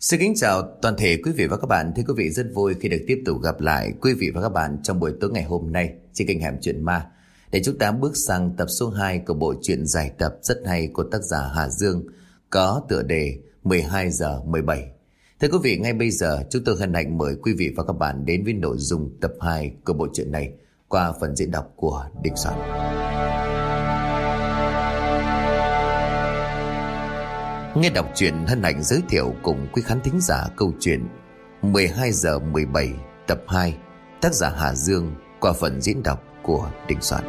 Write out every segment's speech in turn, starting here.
Xin kính chào toàn thể quý vị và các bạn. Thưa quý vị rất vui khi được tiếp tục gặp lại quý vị và các bạn trong buổi tối ngày hôm nay trên kênh Hẻm Chuyện Ma. Để chúng ta bước sang tập số 2 của bộ truyện dài tập rất hay của tác giả Hà Dương có tựa đề 12 giờ 17. Thưa quý vị, ngay bây giờ chúng tôi hân hạnh mời quý vị và các bạn đến với nội dung tập 2 của bộ truyện này qua phần diễn đọc của Đình Soạn. Nghe đọc truyện hân hạnh giới thiệu cùng quý khán thính giả câu chuyện 12 giờ 17 tập 2 tác giả Hà Dương qua phần diễn đọc của Đình Soạn.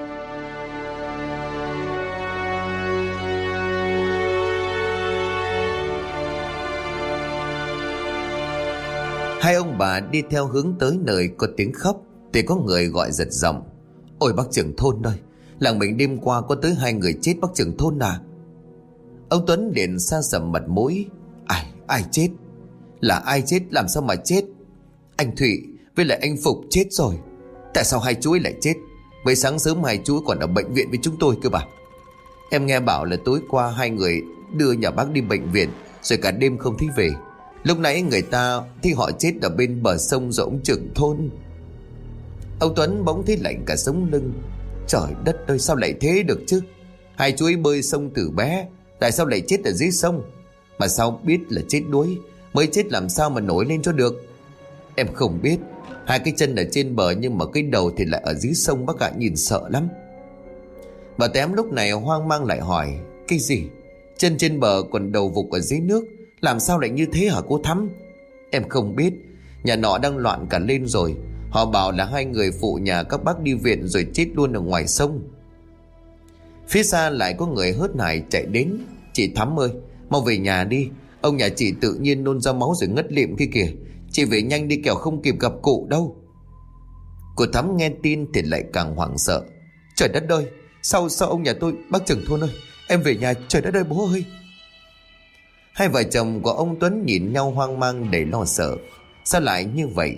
Hai ông bà đi theo hướng tới nơi có tiếng khóc Thì có người gọi giật giọng Ôi bác trưởng thôn ơi, Làng mình đêm qua có tới hai người chết bác trưởng thôn à Ông Tuấn liền xa sầm mặt mũi. Ai, ai chết? Là ai chết làm sao mà chết? Anh Thụy với lại anh Phục chết rồi. Tại sao hai chú ấy lại chết? Mấy sáng sớm hai chú còn ở bệnh viện với chúng tôi cơ bà Em nghe bảo là tối qua hai người đưa nhà bác đi bệnh viện Rồi cả đêm không thấy về. Lúc nãy người ta thì họ chết ở bên bờ sông rồi ông trưởng thôn. Ông Tuấn bỗng thấy lạnh cả sống lưng. Trời đất ơi sao lại thế được chứ? Hai chú ấy bơi sông từ bé Tại sao lại chết ở dưới sông? Mà sao biết là chết đuối? Mới chết làm sao mà nổi lên cho được? Em không biết. Hai cái chân ở trên bờ nhưng mà cái đầu thì lại ở dưới sông, bác ạ, nhìn sợ lắm. Bà tém lúc này hoang mang lại hỏi, Cái gì? Chân trên bờ còn đầu vục ở dưới nước, Làm sao lại như thế hả cô Thắm? Em không biết. Nhà nọ đang loạn cả lên rồi. Họ bảo là hai người phụ nhà các bác đi viện Rồi chết luôn ở ngoài sông. Phía xa lại có người hớt hải chạy đến. Chị Thắm ơi, Mau về nhà đi. Ông nhà chị tự nhiên nôn ra máu rồi ngất liệm kia kìa. Chị về nhanh đi kẻo không kịp gặp cụ đâu. Cô Thắm nghe tin thì lại càng hoảng sợ. Trời đất ơi, Sao sao ông nhà tôi, bác trưởng thôn ơi, Em về nhà, trời đất ơi, bố ơi. Hai vợ chồng của ông Tuấn nhìn nhau hoang mang để lo sợ. Sao lại như vậy?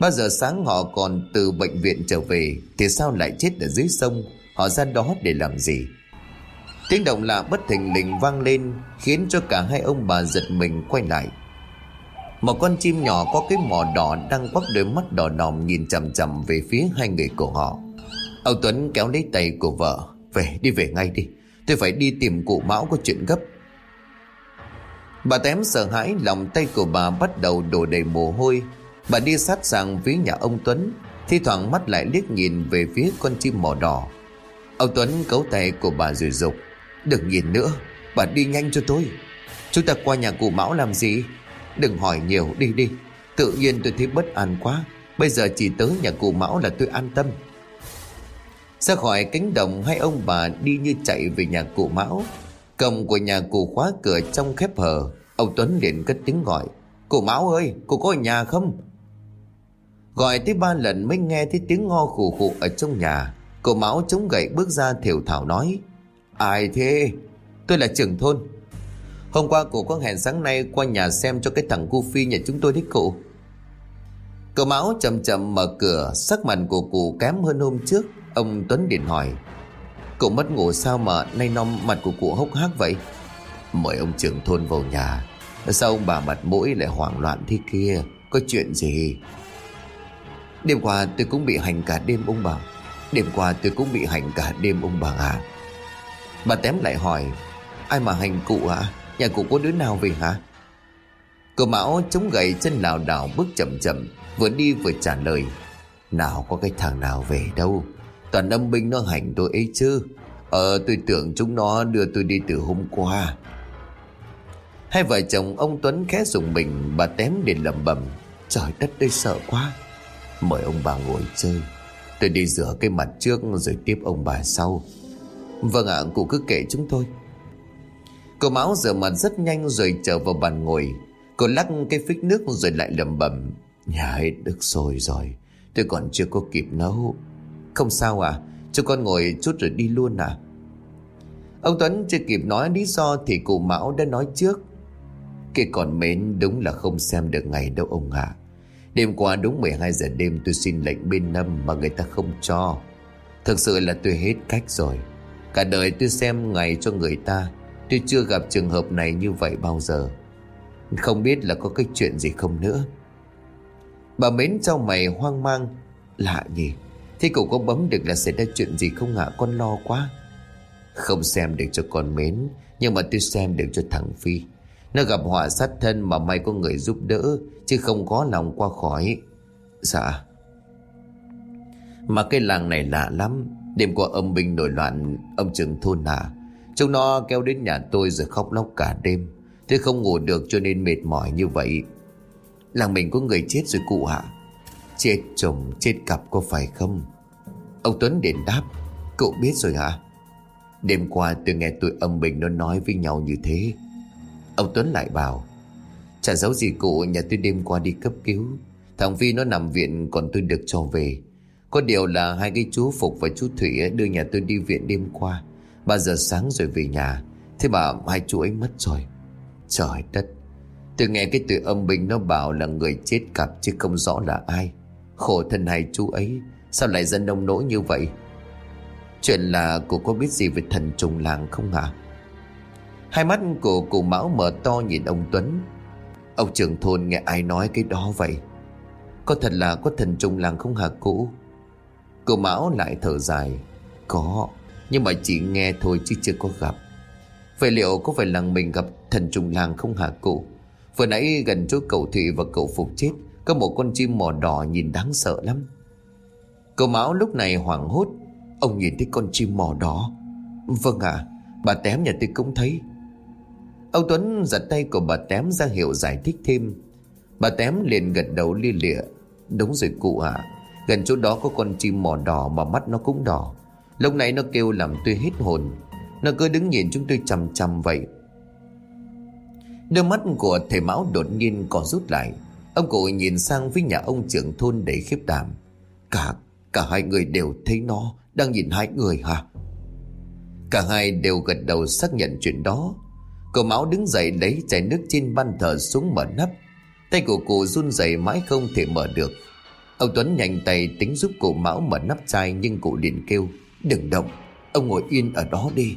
Bao giờ sáng họ còn từ bệnh viện trở về Thì sao lại chết ở dưới sông? Họ ra đó để làm gì? Tiếng động lạ bất thình lình vang lên, Khiến cho cả hai ông bà giật mình quay lại. Một con chim nhỏ có cái mỏ đỏ Đang quắc đôi mắt đỏ đòm Nhìn chằm chằm về phía hai người của họ. Ông Tuấn kéo lấy tay của vợ, Về, đi về ngay đi. Tôi phải đi tìm cụ Mão có chuyện gấp. Bà tém sợ hãi, Lòng tay của bà bắt đầu đổ đầy mồ hôi. Bà đi sát sang phía nhà ông Tuấn, Thi thoảng mắt lại liếc nhìn về phía con chim mỏ đỏ. Ông Tuấn cấu tay của bà rồi dục, Đừng nhìn nữa, Bà đi nhanh cho tôi. Chúng ta qua nhà cụ Mão làm gì? Đừng hỏi nhiều, đi đi. Tự nhiên tôi thấy bất an quá, Bây giờ chỉ tới nhà cụ Mão là tôi an tâm. Ra khỏi cánh đồng, Hai ông bà đi như chạy về nhà cụ Mão. Cổng của nhà cụ khóa cửa trong khép hờ, Ông Tuấn liền cất tiếng gọi, Cụ Mão ơi, cụ có ở nhà không? Gọi tới ba lần mới nghe thấy tiếng ngo khủ khụ ở trong nhà. Cô Mão chống gậy bước ra thiểu thảo nói, Ai thế? Tôi là trưởng thôn. Hôm qua cụ có hẹn sáng nay qua nhà xem cho cái thằng cu phi nhà chúng tôi đấy cụ. Cậu Mão chậm chậm mở cửa, Sắc mặt của cụ kém hơn hôm trước. Ông Tuấn điện hỏi cậu mất ngủ sao mà nay non mặt của cụ hốc hác vậy? Mời ông trưởng thôn vào nhà. Sao ông bà mặt mũi lại hoảng loạn thế kia? Có chuyện gì? Đêm qua tôi cũng bị hành cả đêm, ông bảo. Đêm qua tôi cũng bị hành cả đêm ông bà à. Bà tém lại hỏi, Ai mà hành cụ hả Nhà cụ có đứa nào về hả? Cậu Mão chống gậy chân lảo đảo bước chậm chậm, Vừa đi vừa trả lời, Nào có cái thằng nào về đâu. Toàn âm binh nó hành tôi ấy chứ. Ờ tôi tưởng chúng nó đưa tôi đi từ hôm qua. Hai vợ chồng ông Tuấn khẽ dùng mình, Bà tém để lẩm bẩm, Trời đất tôi sợ quá. Mời ông bà ngồi chơi. Tôi đi rửa cái mặt trước rồi tiếp ông bà sau. Vâng ạ, cụ cứ kể chúng tôi. Cô Mão rửa mặt rất nhanh rồi trở vào bàn ngồi. Cô lắc cái phích nước rồi lại lầm bẩm, Nhà hết đức rồi rồi, Tôi còn chưa có kịp nấu. Không sao à Cho con ngồi chút rồi đi luôn à Ông Tuấn chưa kịp nói lý do Thì cụ Mão đã nói trước. Cái còn mến đúng là không xem được ngày đâu ông ạ. à. Đêm qua đúng 12 giờ đêm tôi xin lệnh bên năm mà người ta không cho. Thực sự là tôi hết cách rồi. Cả đời tôi xem ngày cho người ta. Tôi chưa gặp trường hợp này như vậy bao giờ. Không biết là có cái chuyện gì không nữa Bà Mến trong mày hoang mang, Lạ nhỉ, Thế cậu có bấm được là xảy ra chuyện gì không hả Con lo quá Không xem được cho con Mến, Nhưng mà tôi xem được cho thằng Phi nó gặp họa sát thân mà may có người giúp đỡ Chứ không có lòng qua khỏi. Dạ. Mà cái làng này lạ lắm. Đêm qua âm binh nổi loạn Ông trường thôn à Chúng nó kéo đến nhà tôi rồi khóc lóc cả đêm. Tôi không ngủ được cho nên mệt mỏi như vậy. Làng mình có người chết rồi cụ hạ, Chết chồng chết cặp có phải không? Ông Tuấn đền đáp. Cậu biết rồi hả? Đêm qua tôi nghe tụi âm bình nó nói với nhau như thế. Ông Tuấn lại bảo, Chả giấu gì cụ, nhà tôi đêm qua đi cấp cứu. Thằng Vi nó nằm viện, còn tôi được cho về. Có điều là hai cái chú Phục và chú Thủy đưa nhà tôi đi viện đêm qua. Ba giờ sáng rồi về nhà. Thế mà hai chú ấy mất rồi. Trời đất. Tôi nghe cái tụi âm binh nó bảo là người chết cặp chứ không rõ là ai. Khổ thân hai chú ấy. Sao lại dân nông nỗi như vậy? Chuyện là cô có biết gì về thần trùng làng không hả? Hai mắt của cụ Mão mở to nhìn ông Tuấn. Ông trưởng thôn nghe ai nói cái đó vậy? Có thật là có thần trùng làng không hả cụ? Cụ Mão lại thở dài. Có Nhưng mà chỉ nghe thôi chứ chưa có gặp. Vậy liệu có phải làng mình gặp thần trùng làng không hả cụ? Vừa nãy gần chỗ cậu Thụy và cậu Phục chết Có một con chim mỏ đỏ nhìn đáng sợ lắm. Cậu Mão lúc này hoảng hốt. Ông nhìn thấy con chim mỏ đỏ Vâng ạ à, Bà Tém nhà tôi cũng thấy. Ông Tuấn giật tay của bà Tém ra hiệu giải thích thêm. Bà Tém liền gật đầu lia lịa. Đúng rồi cụ ạ. À, Gần chỗ đó có con chim mỏ đỏ mà mắt nó cũng đỏ. Lúc này nó kêu làm tôi hết hồn. Nó cứ đứng nhìn chúng tôi chằm chằm vậy. Đôi mắt của thầy Mão đột nhiên có rút lại. Ông cụ nhìn sang với nhà ông trưởng thôn đầy khiếp đảm. Cả, cả hai người đều thấy nó Đang nhìn hai người hả? Cả hai đều gật đầu xác nhận chuyện đó. Cậu Mão đứng dậy lấy chai nước trên ban thờ xuống mở nắp Tay của cụ run rẩy mãi không thể mở được Ông Tuấn nhanh tay tính giúp cụ Mão mở nắp chai Nhưng cụ liền kêu, Đừng động, Ông ngồi yên ở đó đi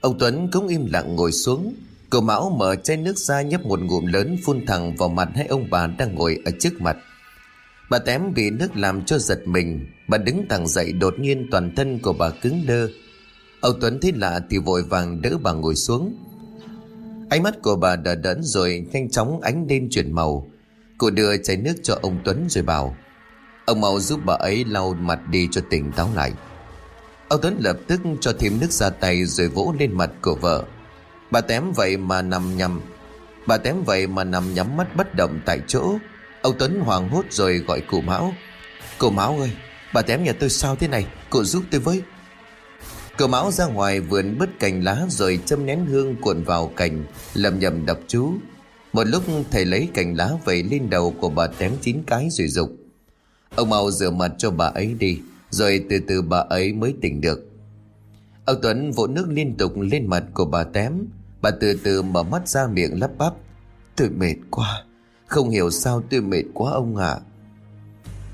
Ông Tuấn cũng im lặng ngồi xuống Cậu Mão mở chai nước ra nhấp một ngụm lớn phun thẳng vào mặt hai ông bà đang ngồi ở trước mặt. Bà tém bị nước làm cho giật mình. Bà đứng thẳng dậy đột nhiên toàn thân của bà cứng đơ. Ông Tuấn thấy lạ thì vội vàng đỡ bà ngồi xuống. Ánh mắt của bà đã đẫn rồi nhanh chóng ánh lên chuyển màu. Cô đưa chai nước cho ông Tuấn rồi bảo. Ông mau giúp bà ấy lau mặt đi cho tỉnh táo lại. Ông Tuấn lập tức cho thêm nước ra tay rồi vỗ lên mặt của vợ. Bà tém vậy mà nằm nhầm Bà tém vậy mà nằm nhắm mắt bất động tại chỗ Ông Tuấn hoàng hốt rồi gọi cụ Mão Cụ Mão ơi, Bà tém nhà tôi sao thế này Cụ giúp tôi với cờ máu ra ngoài vườn bứt cành lá Rồi châm nén hương cuộn vào cành, Lầm nhầm đập chú. Một lúc, thầy lấy cành lá vẩy lên đầu của bà tém chín cái rồi dục. Ông mau rửa mặt cho bà ấy đi, Rồi từ từ bà ấy mới tỉnh được. Ông Tuấn vỗ nước liên tục lên mặt của bà tém. Bà từ từ mở mắt ra miệng lắp bắp. Tôi mệt quá, Không hiểu sao tôi mệt quá ông ạ.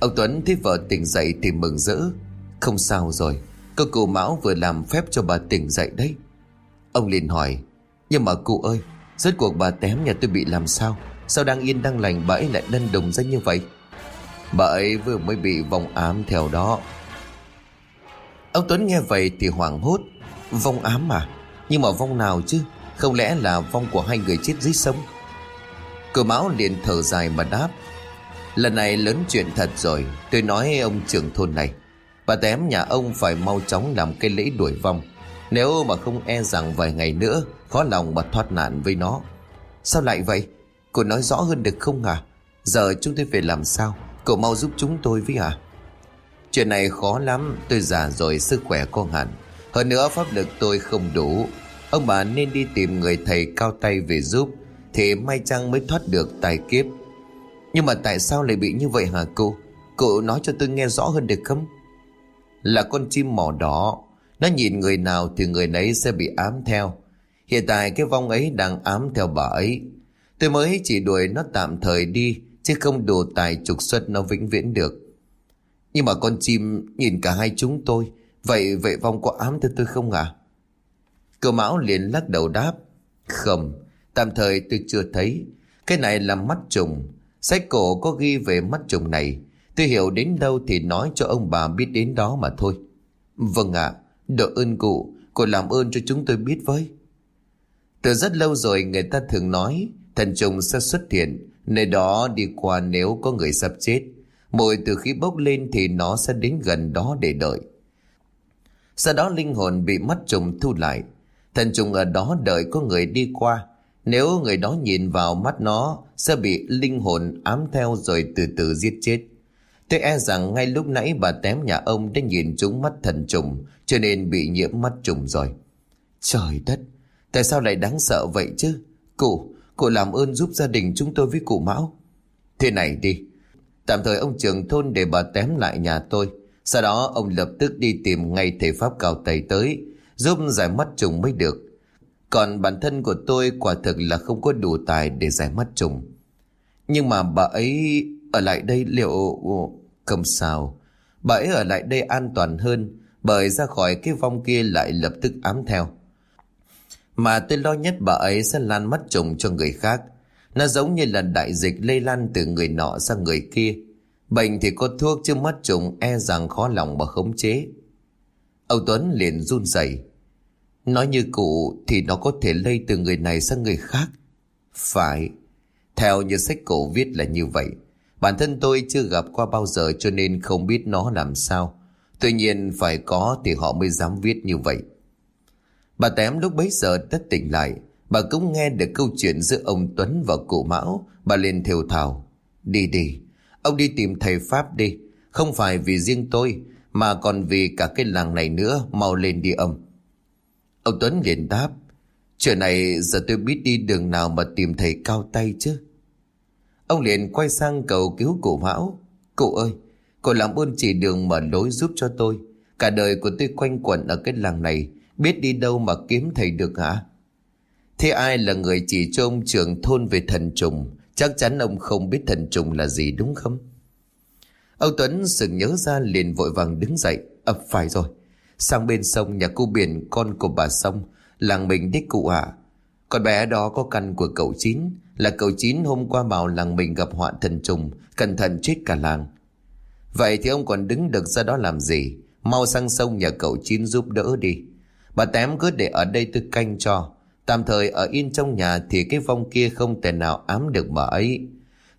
Ông Tuấn thấy vợ tỉnh dậy thì mừng rỡ. Không sao rồi cơ cụ Mão vừa làm phép cho bà tỉnh dậy đấy. Ông liền hỏi, Nhưng mà cụ ơi, Rốt cuộc bà tém nhà tôi bị làm sao? Sao đang yên đang lành bà ấy lại đân đùng ra như vậy? Bà ấy vừa mới bị vòng ám theo đó. Ông Tuấn nghe vậy thì hoảng hốt. Vong ám mà, Nhưng mà vong nào chứ? Không lẽ là vong của hai người chết dưới sông? Cơ máu liền thở dài mà đáp, Lần này lớn chuyện thật rồi, Tôi nói ông trưởng thôn này Bà tém nhà ông phải mau chóng làm cái lễ đuổi vong. Nếu mà không e rằng vài ngày nữa, Khó lòng mà thoát nạn với nó. Sao lại vậy? Cô nói rõ hơn được không à Giờ chúng tôi phải làm sao? Cậu mau giúp chúng tôi với à Chuyện này khó lắm, Tôi già rồi sức khỏe có hạn. Hơn nữa pháp lực tôi không đủ. Ông bà nên đi tìm người thầy cao tay về giúp, Thì may chăng mới thoát được tài kiếp. Nhưng mà tại sao lại bị như vậy hả cô? Cô nói cho tôi nghe rõ hơn được không? Là con chim mỏ đỏ. Nó nhìn người nào thì người nấy sẽ bị ám theo. Hiện tại cái vong ấy đang ám theo bà ấy. Tôi mới chỉ đuổi nó tạm thời đi, Chứ không đủ tài trục xuất nó vĩnh viễn được. Nhưng mà con chim nhìn cả hai chúng tôi, Vậy vậy vong có ám theo tôi không ạ? À? Cậu Mão liền lắc đầu đáp, Không, Tạm thời tôi chưa thấy. Cái này là mắt trùng. Sách cổ có ghi về mắt trùng này. Tôi hiểu đến đâu thì nói cho ông bà biết đến đó mà thôi. Vâng ạ à, Độ ơn cụ Cụ làm ơn cho chúng tôi biết với. Từ rất lâu rồi người ta thường nói Thần trùng sẽ xuất hiện Nơi đó đi qua nếu có người sắp chết. Mùi từ khi bốc lên thì nó sẽ đến gần đó để đợi. Sau đó linh hồn bị mắt trùng thu lại. Thần trùng ở đó đợi có người đi qua. Nếu người đó nhìn vào mắt nó Sẽ bị linh hồn ám theo rồi từ từ giết chết. Tôi e rằng ngay lúc nãy bà tém nhà ông đã nhìn trúng mắt thần trùng, Cho nên bị nhiễm mắt trùng rồi. Trời đất, Tại sao lại đáng sợ vậy chứ? Cụ Cụ làm ơn giúp gia đình chúng tôi với cụ Mão. Thế này đi, Tạm thời ông trưởng thôn để bà tém lại nhà tôi. Sau đó ông lập tức đi tìm ngay thầy Pháp cao tẩy tới, Giúp giải mắt trùng mới được. Còn bản thân của tôi quả thực là không có đủ tài để giải mắt trùng. Nhưng mà bà ấy ở lại đây liệu... Không sao. Bà ấy ở lại đây an toàn hơn Bởi ra khỏi cái vong kia lại lập tức ám theo. Mà tôi lo nhất bà ấy sẽ lan mắt trùng cho người khác. Nó giống như là đại dịch lây lan từ người nọ sang người kia. Bệnh thì có thuốc chứ mắt trùng e rằng khó lòng mà khống chế. Âu Tuấn liền run rẩy. Nói như cụ thì nó có thể lây từ người này sang người khác. Phải. Theo như sách cổ viết là như vậy. Bản thân tôi chưa gặp qua bao giờ cho nên không biết nó làm sao. Tuy nhiên phải có thì họ mới dám viết như vậy. Bà Tém lúc bấy giờ đã tỉnh lại. Bà cũng nghe được câu chuyện giữa ông Tuấn và cụ Mão. Bà liền thều thào. Đi đi, ông đi tìm thầy Pháp đi. Không phải vì riêng tôi mà còn vì cả cái làng này nữa mau lên đi ông. Ông Tuấn liền đáp. Chuyện này giờ tôi biết đi đường nào mà tìm thầy cao tay chứ. Ông liền quay sang cầu cứu cụ Mão. Cụ ơi, cụ làm ơn chỉ đường mở lối giúp cho tôi. Cả đời của tôi quanh quẩn ở cái làng này, biết đi đâu mà kiếm thầy được hả? Thế ai là người chỉ cho ông trưởng thôn về thần trùng? Chắc chắn ông không biết thần trùng là gì đúng không? Ông Tuấn sực nhớ ra liền vội vàng đứng dậy. ập phải rồi. Sang bên sông nhà cô biển con của bà sông, làng mình đích cụ ạ. À. Con bé đó có căn của cậu Chín. Là cậu Chín hôm qua bảo làng mình gặp họa thần trùng, Cẩn thận chết cả làng. Vậy thì ông còn đứng được ra đó làm gì? Mau sang sông nhà cậu Chín giúp đỡ đi. Bà Tém cứ để ở đây tôi canh cho. Tạm thời ở yên trong nhà Thì cái vong kia không thể nào ám được bà ấy.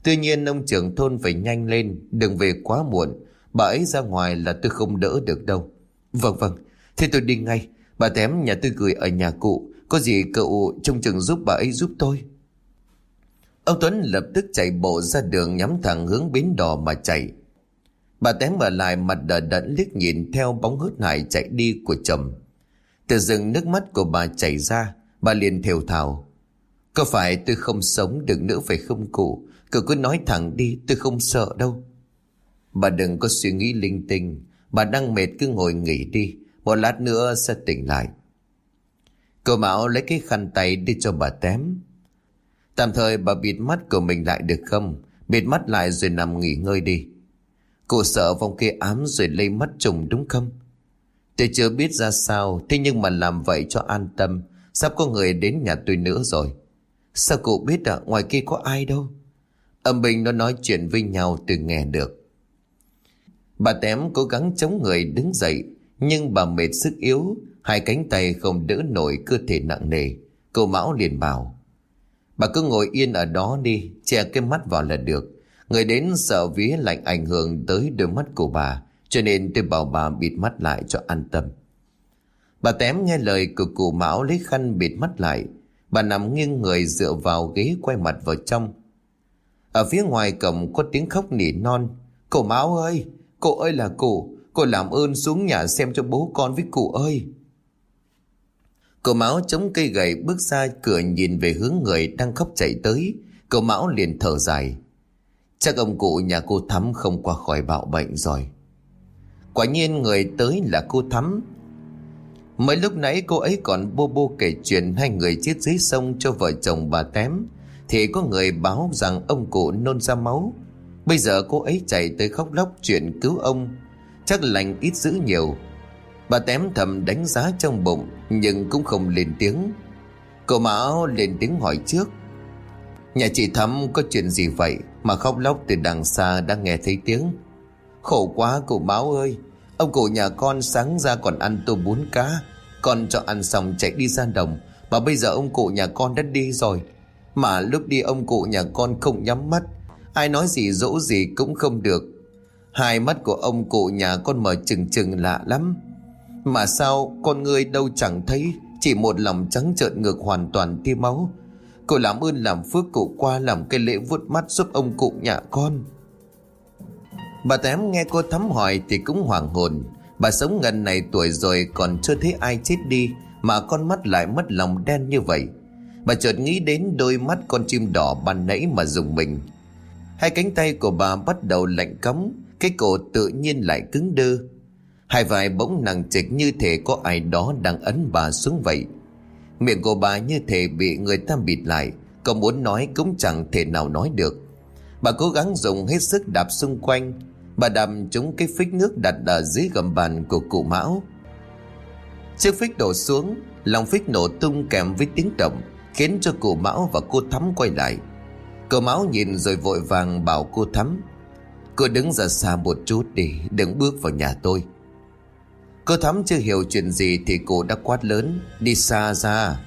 Tuy nhiên ông trưởng thôn phải nhanh lên, Đừng về quá muộn. Bà ấy ra ngoài là tôi không đỡ được đâu. Vâng vâng. Thế tôi đi ngay. Bà Tém nhà tôi gửi ở nhà cụ có gì cậu trông chừng giúp bà ấy giúp tôi? Ông Tuấn lập tức chạy bộ ra đường nhắm thẳng hướng bến đò mà chạy. Bà tém ở lại mặt đờ đẫn liếc nhìn theo bóng hớt hải chạy đi của chồng. Từ rừng nước mắt của bà chảy ra, Bà liền thều thào. Có phải tôi không sống được nữa phải không cụ? Cậu cứ nói thẳng đi, tôi không sợ đâu. Bà đừng có suy nghĩ linh tinh, Bà đang mệt cứ ngồi nghỉ đi, Một lát nữa sẽ tỉnh lại. Cô Mão lấy cái khăn tay đi cho bà tém. Tạm thời bà bịt mắt của mình lại được không? Bịt mắt lại rồi nằm nghỉ ngơi đi. Cô sợ vòng kia ám rồi lây mắt trùng đúng không? Tôi chưa biết ra sao, thế nhưng mà làm vậy cho an tâm. Sắp có người đến nhà tôi nữa rồi. Sao cụ biết à, ngoài kia có ai đâu? Âm bình nó nói chuyện với nhau từ nghe được. Bà tém cố gắng chống người đứng dậy, nhưng bà mệt sức yếu, Hai cánh tay không đỡ nổi cơ thể nặng nề. Cô Mão liền bảo, Bà cứ ngồi yên ở đó đi, Che cái mắt vào là được. Người đến sợ vía lạnh ảnh hưởng tới đôi mắt của bà, Cho nên tôi bảo bà bịt mắt lại cho an tâm. Bà tém nghe lời của cụ Mão lấy khăn bịt mắt lại. Bà nằm nghiêng người dựa vào ghế quay mặt vào trong. Ở phía ngoài cổng có tiếng khóc nỉ non Cụ Mão ơi Cụ ơi là cụ, Cô làm ơn xuống nhà xem cho bố con với cụ ơi. Cậu Mão chống cây gậy bước ra cửa nhìn về hướng người đang khóc chạy tới. Cậu Mão liền thở dài. Chắc ông cụ nhà cô Thắm không qua khỏi bạo bệnh rồi. Quả nhiên người tới là cô Thắm. Mấy lúc nãy cô ấy còn bô bô kể chuyện hai người chết dưới sông cho vợ chồng bà Tém. Thì có người báo rằng ông cụ nôn ra máu. Bây giờ cô ấy chạy tới khóc lóc chuyện cứu ông. Chắc lành ít dữ nhiều Bà tém thầm đánh giá trong bụng, Nhưng cũng không lên tiếng. Cô Mão lên tiếng hỏi trước. Nhà chị Thắm có chuyện gì vậy Mà khóc lóc từ đằng xa đang nghe thấy tiếng? Khổ quá cô Mão ơi, Ông cụ nhà con sáng ra còn ăn tô bún cá, Con cho ăn xong chạy đi ra đồng, Mà bây giờ ông cụ nhà con đã đi rồi. Mà lúc đi ông cụ nhà con không nhắm mắt, Ai nói gì dỗ gì cũng không được. Hai mắt của ông cụ nhà con mở trừng trừng lạ lắm. Mà sao con người đâu chẳng thấy, Chỉ một lòng trắng trợn ngược hoàn toàn tia máu. Cô làm ơn làm phước cụ qua làm cái lễ vuốt mắt giúp ông cụ nhà con. Bà Tém nghe cô thắm hỏi thì cũng hoàng hồn. Bà sống gần này tuổi rồi còn chưa thấy ai chết đi, Mà con mắt lại mất lòng đen như vậy. Bà chợt nghĩ đến đôi mắt con chim đỏ ban nãy mà dùng mình. Hai cánh tay của bà bắt đầu lạnh cống Cái cổ tự nhiên lại cứng đơ. Hai vai bỗng nặng trịch như thể có ai đó đang ấn bà xuống vậy. Miệng của bà như thể bị người ta bịt lại Có muốn nói cũng chẳng thể nào nói được. Bà cố gắng dùng hết sức đạp xung quanh. Bà đạp trúng cái phích nước đặt ở dưới gầm bàn của cụ Mão. Chiếc phích đổ xuống, Lòng phích nổ tung kèm với tiếng động, Khiến cho cụ Mão và cô Thắm quay lại. Cụ Mão nhìn rồi vội vàng bảo cô Thắm, Cô đứng ra xa một chút đi, Đừng bước vào nhà tôi. Cô Thắm chưa hiểu chuyện gì Thì cô đã quát lớn, Đi xa ra.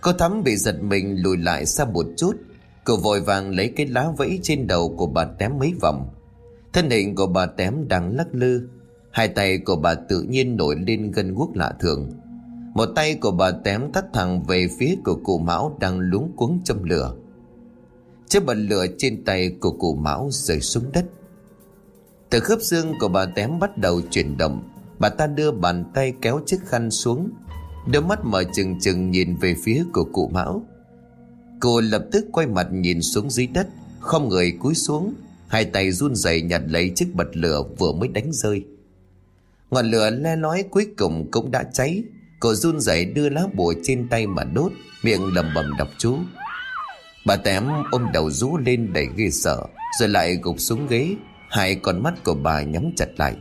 Cô Thắm bị giật mình lùi lại xa một chút. Cô vội vàng lấy cái lá vẫy trên đầu của bà tém mấy vòng. Thân hình của bà tém đang lắc lư. Hai tay của bà tự nhiên nổi lên gân guốc lạ thường. Một tay của bà tém thắt thẳng về phía của cụ Mão đang lúng cuống châm lửa. Chiếc bật lửa trên tay của cụ Mão rơi xuống đất. Từ khớp xương của bà tém bắt đầu chuyển động. Bà ta đưa bàn tay kéo chiếc khăn xuống. Đôi mắt mở chừng chừng nhìn về phía của cụ Mão. Cô lập tức quay mặt nhìn xuống dưới đất, Không người cúi xuống. Hai tay run rẩy nhặt lấy chiếc bật lửa vừa mới đánh rơi. Ngọn lửa le lói cuối cùng cũng đã cháy. Cô run rẩy đưa lá bùa trên tay mà đốt, Miệng lầm bầm đọc chú. Bà tém ôm đầu rú lên đầy ghê sợ, Rồi lại gục xuống ghế. Hai con mắt của bà nhắm chặt lại.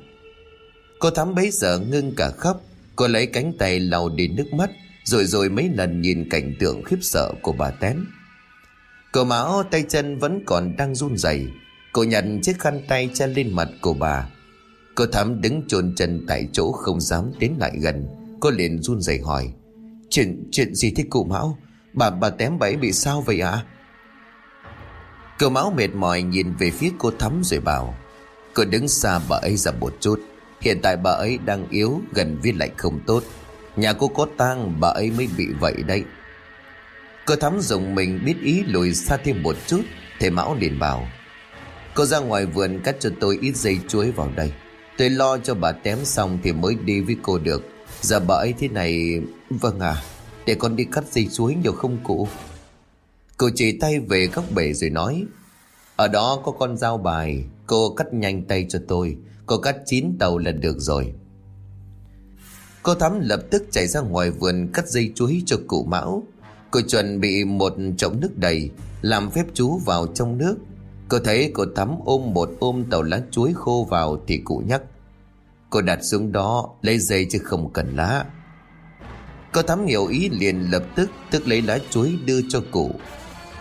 Cô thắm bấy giờ ngưng cả khóc. Cô lấy cánh tay lau đi nước mắt, Rồi rồi mấy lần nhìn cảnh tượng khiếp sợ của bà tém Cô máu tay chân vẫn còn đang run rẩy. Cô nhặt chiếc khăn tay che lên mặt của bà. Cô thắm đứng chôn chân tại chỗ không dám tiến lại gần. Cô liền run rẩy hỏi, Chuyện chuyện gì thế cụ Mão? Bà bà tém bẫy bị sao vậy ạ? À? Cậu Mão mệt mỏi nhìn về phía cô Thắm rồi bảo, Cô đứng xa bà ấy ra một chút. Hiện tại bà ấy đang yếu, Gần viết lạnh không tốt. Nhà cô có tang, bà ấy mới bị vậy đấy. Cô Thắm dùng mình, biết ý lùi xa thêm một chút, Thầy Mão liền bảo, Cô ra ngoài vườn cắt cho tôi ít dây chuối vào đây. Tôi lo cho bà tém xong thì mới đi với cô được. Giờ bà ấy thế này Vâng à Để con đi cắt dây chuối nhiều không cụ. Cô chỉ tay về góc bể rồi nói, Ở đó có con dao bài, Cô cắt nhanh tay cho tôi. Cô cắt chín tàu là được rồi. Cô Thắm lập tức chạy ra ngoài vườn Cắt dây chuối cho cụ Mão. Cô chuẩn bị một chậu nước đầy, Làm phép chú vào trong nước. Cô thấy cô Thắm ôm một ôm tàu lá chuối khô vào Thì cụ nhắc. Cô đặt xuống đó, lấy dây chứ không cần lá. Cô Thắm hiểu ý liền lập tức Tức lấy lá chuối đưa cho cụ.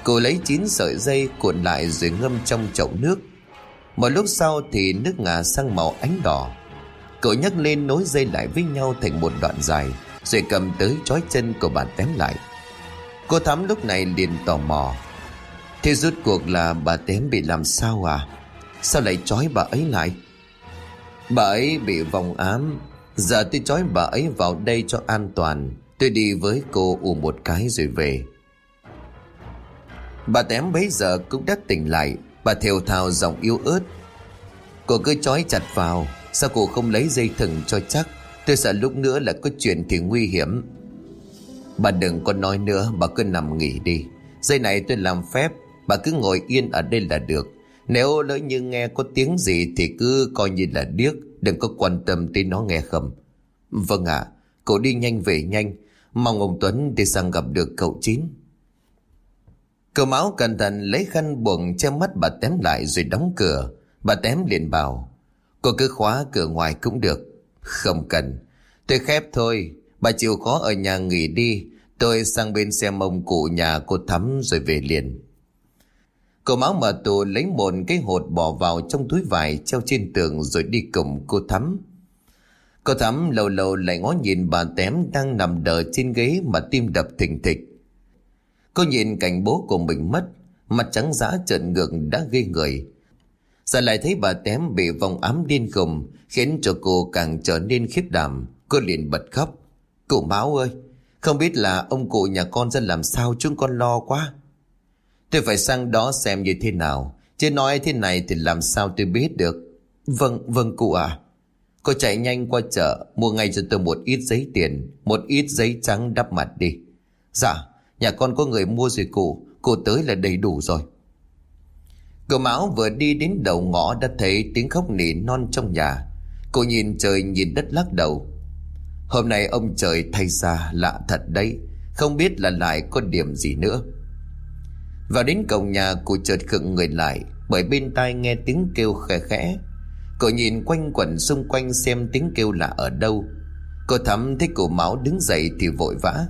Cô lấy chín sợi dây cuộn lại rồi ngâm trong chậu nước. Một lúc sau thì nước ngà sang màu ánh đỏ. Cậu nhấc lên nối dây lại với nhau thành một đoạn dài, Rồi cầm tới chói chân của bà tém lại. Cô Thắm lúc này liền tò mò. Thế rút cuộc là bà tém bị làm sao à? Sao lại trói bà ấy lại? Bà ấy bị vòng ám. Giờ tôi trói bà ấy vào đây cho an toàn. Tôi đi với cô ù một cái rồi về. Bà tém bấy giờ cũng đã tỉnh lại. Bà thều thào giọng yếu ớt. Cô cứ trói chặt vào Sao cô không lấy dây thừng cho chắc? Tôi sợ lúc nữa là có chuyện thì nguy hiểm. Bà đừng có nói nữa Bà cứ nằm nghỉ đi. Dây này tôi làm phép Bà cứ ngồi yên ở đây là được. Nếu lỡ như nghe có tiếng gì Thì cứ coi như là điếc Đừng có quan tâm tới nó nghe không. Vâng ạ à, Cậu đi nhanh về nhanh. Mong ông Tuấn đi sang gặp được cậu Chín. Cậu máu cẩn thận lấy khăn buồng che mắt bà tém lại rồi đóng cửa Bà tém liền bảo, Cô cứ khóa cửa ngoài cũng được Không cần Tôi khép thôi Bà chịu khó ở nhà nghỉ đi Tôi sang bên xem ông cụ nhà cô Thắm rồi về liền. Cô máu mở tù lấy một cái hột bỏ vào trong túi vải treo trên tường rồi đi cùng cô Thắm. Cô Thắm lâu lâu lại ngó nhìn bà Tém đang nằm đờ trên ghế mà tim đập thình thịch. Cô nhìn cảnh bố của mình mất, mặt trắng giã trợn ngược đã ghê người. Giờ lại thấy bà Tém bị vòng ám điên khùng khiến cho cô càng trở nên khiếp đảm. Cô liền bật khóc. Cụ Máu ơi, không biết là ông cụ nhà con ra làm sao chúng con lo quá. Tôi phải sang đó xem như thế nào. Chứ nói thế này thì làm sao tôi biết được. Vâng, vâng cụ à. Cô chạy nhanh qua chợ, mua ngay cho tôi một ít giấy tiền, một ít giấy trắng đắp mặt đi. Dạ, nhà con có người mua rồi cụ, cụ tới là đầy đủ rồi. Cậu Mão vừa đi đến đầu ngõ đã thấy tiếng khóc nỉ non trong nhà. Cô nhìn trời nhìn đất lắc đầu. Hôm nay ông trời thay ra lạ thật đấy, không biết là lại có điểm gì nữa. Vào đến cổng nhà cô chợt khựng người lại bởi bên tai nghe tiếng kêu khẽ khẽ. Cô nhìn quanh quẩn xung quanh xem tiếng kêu là ở đâu. Cô thắm thấy cụ máu đứng dậy thì vội vã.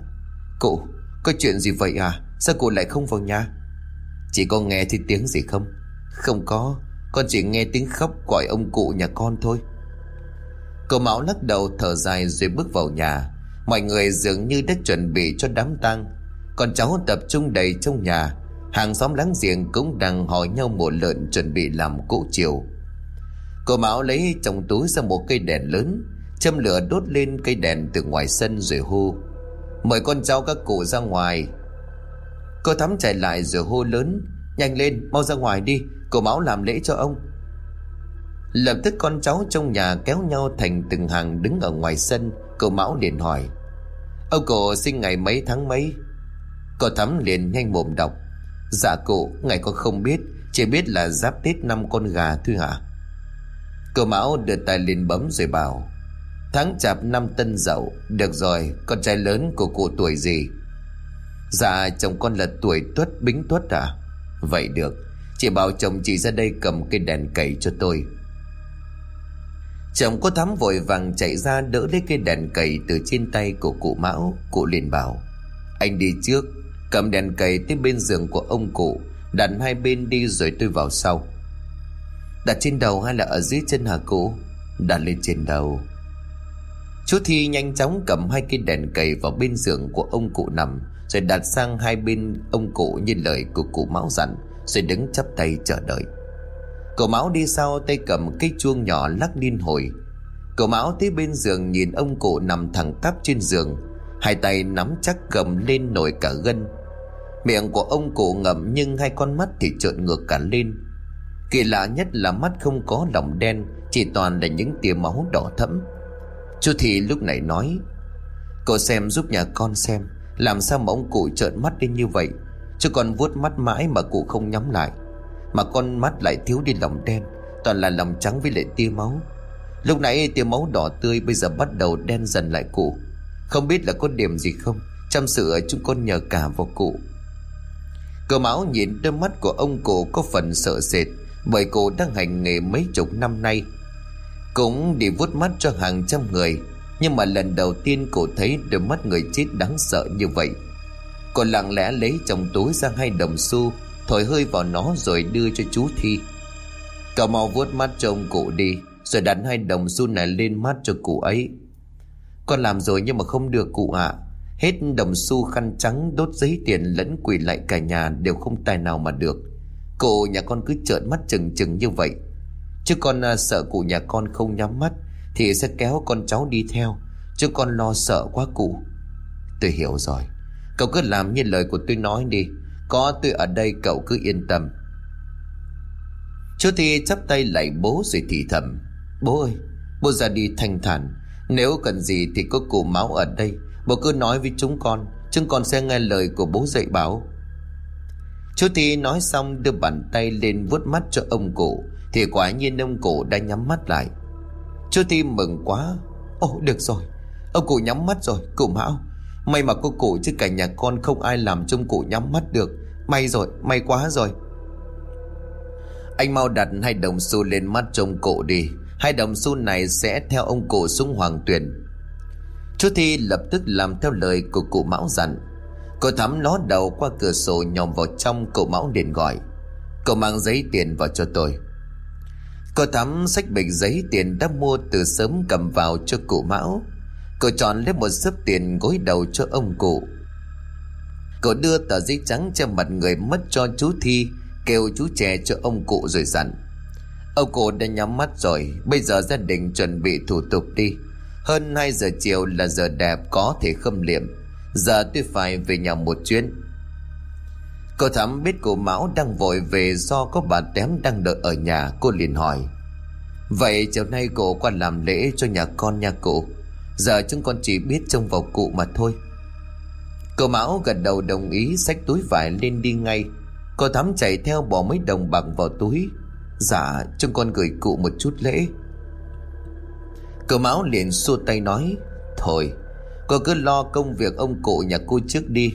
Cụ, có chuyện gì vậy à? Sao cụ lại không vào nhà? Chỉ có nghe thấy tiếng gì không? Không có, con chỉ nghe tiếng khóc gọi ông cụ nhà con thôi. Cậu Mão lắc đầu thở dài rồi bước vào nhà. Mọi người dường như đã chuẩn bị cho đám tang. Con cháu tập trung đầy trong nhà. Hàng xóm láng giềng cũng đang hỏi nhau một lợn chuẩn bị làm cỗ chiều. Cô Mão lấy trong túi ra một cây đèn lớn, châm lửa đốt lên cây đèn từ ngoài sân rồi hô. Mời con cháu các cụ ra ngoài. Cô Thắm chạy lại rồi hô lớn. Nhanh lên, mau ra ngoài đi, cô Mão làm lễ cho ông. Lập tức con cháu trong nhà kéo nhau thành từng hàng đứng ở ngoài sân Cô Mão liền hỏi Ông cụ sinh ngày mấy tháng mấy Cô Thắm liền nhanh mồm đọc Dạ cụ ngày con không biết Chỉ biết là giáp tết năm con gà thôi hả Cô Mão đưa tay lên bấm rồi bảo Tháng chạp năm tân dậu, Được rồi, con trai lớn của cụ tuổi gì? Dạ chồng con là tuổi tuất bính tuất à Vậy được, Chị bảo chồng chị ra đây cầm cây đèn cầy cho tôi. Chồng cô Thắm vội vàng chạy ra đỡ lấy cây đèn cầy từ trên tay của cụ Mão, Cụ liền bảo. Anh đi trước, Cầm đèn cầy tới bên giường của ông cụ, Đặt hai bên đi rồi tôi vào sau. Đặt trên đầu hay là ở dưới chân hả cụ? Đặt lên trên đầu. Chú Thi nhanh chóng cầm hai cây đèn cầy vào bên giường của ông cụ nằm, Rồi đặt sang hai bên ông cụ như lời của cụ Mão dặn, Rồi đứng chắp tay chờ đợi. Cậu Mão đi sau tay cầm cây chuông nhỏ lắc liên hồi. Cậu Mão tới bên giường nhìn ông cụ nằm thẳng tắp trên giường, Hai tay nắm chắc cầm lên nổi cả gân. Miệng của ông cụ ngậm nhưng hai con mắt thì trợn ngược cả lên. Kỳ lạ nhất là mắt không có lòng đen, Chỉ toàn là những tia máu đỏ thẫm. Chú Thị lúc này nói Cậu xem giúp nhà con xem, Làm sao mà ông cụ trợn mắt đến như vậy? Chứ con vuốt mắt mãi mà cụ không nhắm lại, mà con mắt lại thiếu đi lòng đen, Toàn là lòng trắng với lại tia máu. Lúc nãy tia máu đỏ tươi Bây giờ bắt đầu đen dần lại cụ. Không biết là có điểm gì không, Chăm sự chúng con nhờ cả vào cụ. Cờ máu nhìn đôi mắt của ông cụ Có phần sợ sệt, Bởi cụ đang hành nghề mấy chục năm nay cũng đi vuốt mắt cho hàng trăm người, Nhưng mà lần đầu tiên cô thấy Đôi mắt người chết đáng sợ như vậy. Cô lặng lẽ lấy trong túi ra hai đồng xu, Thổi hơi vào nó rồi đưa cho chú Thi. Cậu mau vuốt mắt cho ông cụ đi, Rồi đặt hai đồng xu này lên mắt cho cụ ấy. Con làm rồi nhưng mà không được cụ ạ. Hết đồng xu khăn trắng, đốt giấy tiền lẫn quỳ lại cả nhà đều không tài nào mà được. Cụ nhà con cứ trợn mắt chừng chừng như vậy. Chứ con à, sợ cụ nhà con không nhắm mắt Thì sẽ kéo con cháu đi theo. Chứ con lo sợ quá cụ. Tôi hiểu rồi. Cậu cứ làm như lời của tôi nói đi. Có tôi ở đây cậu cứ yên tâm. Chú Thi chắp tay lại bố rồi thì thầm. Bố ơi Bố ra đi thanh thản. Nếu cần gì thì có cụ máu ở đây. Bố cứ nói với chúng con Chúng con sẽ nghe lời của bố dạy bảo. Chú Thi nói xong đưa bàn tay lên vuốt mắt cho ông cụ. Thì quả nhiên ông cụ đã nhắm mắt lại. Chú Thi mừng quá. Ồ được rồi. Ông cụ nhắm mắt rồi Cụ Mão. May mà cô cụ chứ cả nhà con không ai làm trông cụ nhắm mắt được. May rồi, may quá rồi. Anh mau đặt hai đồng xu lên mắt trông cụ đi. Hai đồng xu này sẽ theo ông cụ xuống hoàng tuyền Chú Thi lập tức làm theo lời của cụ Mão dặn. Cô Thắm ló đầu qua cửa sổ nhòm vào trong cậu Mão liền gọi. Cậu mang giấy tiền vào cho tôi. Cô Thắm sách bịch giấy tiền đã mua từ sớm cầm vào cho cụ Mão. Cô chọn lấy một sớp tiền gối đầu cho ông cụ. Cô đưa tờ giấy trắng cho mặt người mất cho chú Thi, Kêu chú trẻ cho ông cụ rồi dặn. Ông cụ đã nhắm mắt rồi, Bây giờ gia đình chuẩn bị thủ tục đi. Hơn 2 giờ chiều là giờ đẹp có thể khâm liệm. Giờ tôi phải về nhà một chuyến Cô Thắm biết cô Mão đang vội về do có bà Tém đang đợi ở nhà, Cô liền hỏi. Vậy chiều nay cô qua làm lễ cho nhà con nhà cụ. Giờ chúng con chỉ biết trông vào cụ mà thôi. Cô Mão gật đầu đồng ý, xách túi vải lên đi ngay. Cô Thắm chạy theo bỏ mấy đồng bạc vào túi. Dạ chúng con gửi cụ một chút lễ. Cô Mão liền xua tay nói, Thôi, Cô cứ lo công việc ông cụ nhà cô trước đi.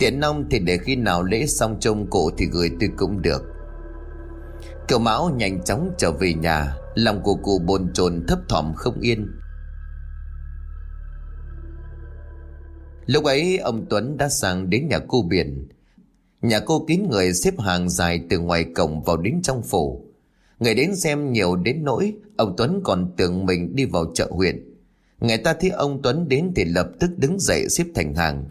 Tiện nông thì để khi nào lễ xong trông cụ thì gửi tôi cũng được. Cậu Mão nhanh chóng trở về nhà, Lòng của cụ bồn chồn thấp thỏm không yên. Lúc ấy, ông Tuấn đã sang đến nhà cô biển. Nhà cô kín người xếp hàng dài từ ngoài cổng vào đến trong phủ. Người đến xem nhiều đến nỗi, Ông Tuấn còn tưởng mình đi vào chợ huyện. Người ta thấy ông Tuấn đến thì lập tức đứng dậy xếp thành hàng.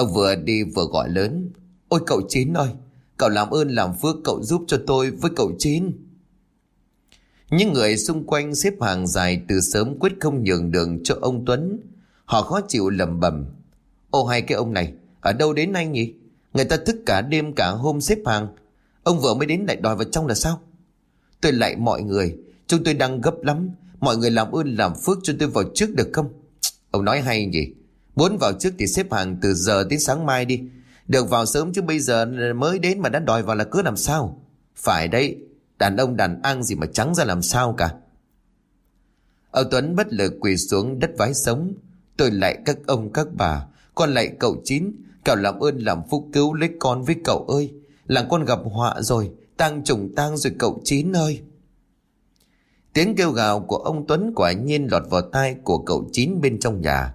Ông vừa đi vừa gọi lớn. Ôi, cậu Chín ơi, Cậu làm ơn làm phước cậu giúp cho tôi với cậu Chín. Những người xung quanh xếp hàng dài từ sớm quyết không nhường đường cho ông Tuấn. Họ khó chịu lầm bầm Ô, hai cái ông này, Ở đâu đến anh nhỉ? Người ta thức cả đêm cả hôm xếp hàng. Ông vừa mới đến lại đòi vào trong là sao? Tôi lại mọi người, Chúng tôi đang gấp lắm. Mọi người làm ơn làm phước cho tôi vào trước được không? Ông nói hay gì Muốn vào trước thì xếp hàng từ giờ đến sáng mai đi. Được vào sớm chứ bây giờ mới đến mà đã đòi vào là cứ làm sao? Phải đấy, Đàn ông đàn ăn gì mà trắng ra làm sao cả. Ông Tuấn bất lực quỳ xuống đất vái sống. Tôi lại các ông, các bà, Con lại cậu Chín. Cậu làm ơn làm phúc cứu lấy con với cậu ơi. Làng con gặp họa rồi, Tang trùng tang rồi cậu Chín ơi. Tiếng kêu gào của ông Tuấn quả nhiên lọt vào tai của cậu Chín bên trong nhà.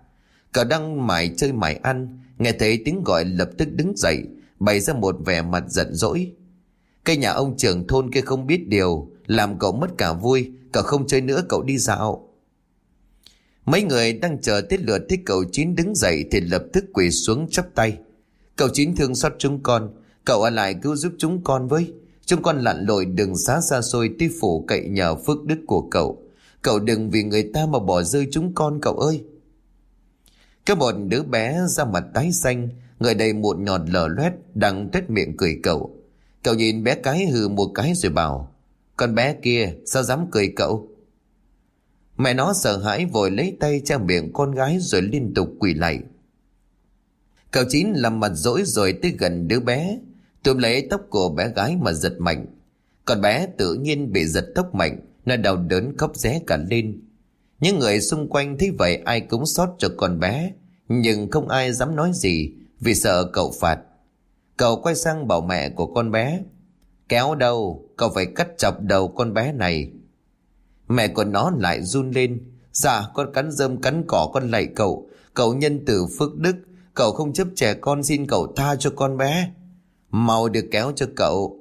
Cậu đang mải chơi mải ăn, Nghe thấy tiếng gọi lập tức đứng dậy, Bày ra một vẻ mặt giận dỗi. Cây nhà ông trưởng thôn kia không biết điều, Làm cậu mất cả vui, Cậu không chơi nữa, cậu đi dạo. Mấy người đang chờ tiết lượt thấy cậu Chín đứng dậy Thì lập tức quỳ xuống chắp tay. Cậu Chín thương xót chúng con, Cậu ở lại cứu giúp chúng con với. Chúng con lặn lội đường xá xa xôi Tuy phủ cậy nhờ phước đức của cậu. Cậu đừng vì người ta mà bỏ rơi chúng con, cậu ơi. Cái bọn đứa bé ra mặt tái xanh Người đầy một nhọt lở loét Đang tết miệng cười cậu Cậu nhìn bé cái hừ một cái rồi bảo Con bé kia sao dám cười cậu Mẹ nó sợ hãi vội lấy tay che miệng con gái rồi liên tục quỳ lạy. Cậu chín làm mặt dỗi rồi tới gần đứa bé, tụm lấy tóc của bé gái mà giật mạnh. Con bé tự nhiên bị giật tóc mạnh, nó đau đớn khóc ré cả lên. Những người xung quanh thấy vậy ai cũng xót cho con bé, nhưng không ai dám nói gì vì sợ cậu phạt. Cậu quay sang bảo mẹ của con bé, kéo đâu, cậu phải cắt chọc đầu con bé này Mẹ của nó lại run lên. Dạ con cắn rơm cắn cỏ con lạy cậu. Cậu nhân từ phước đức. Cậu không chấp trẻ con xin cậu tha cho con bé. Mau được kéo cho cậu.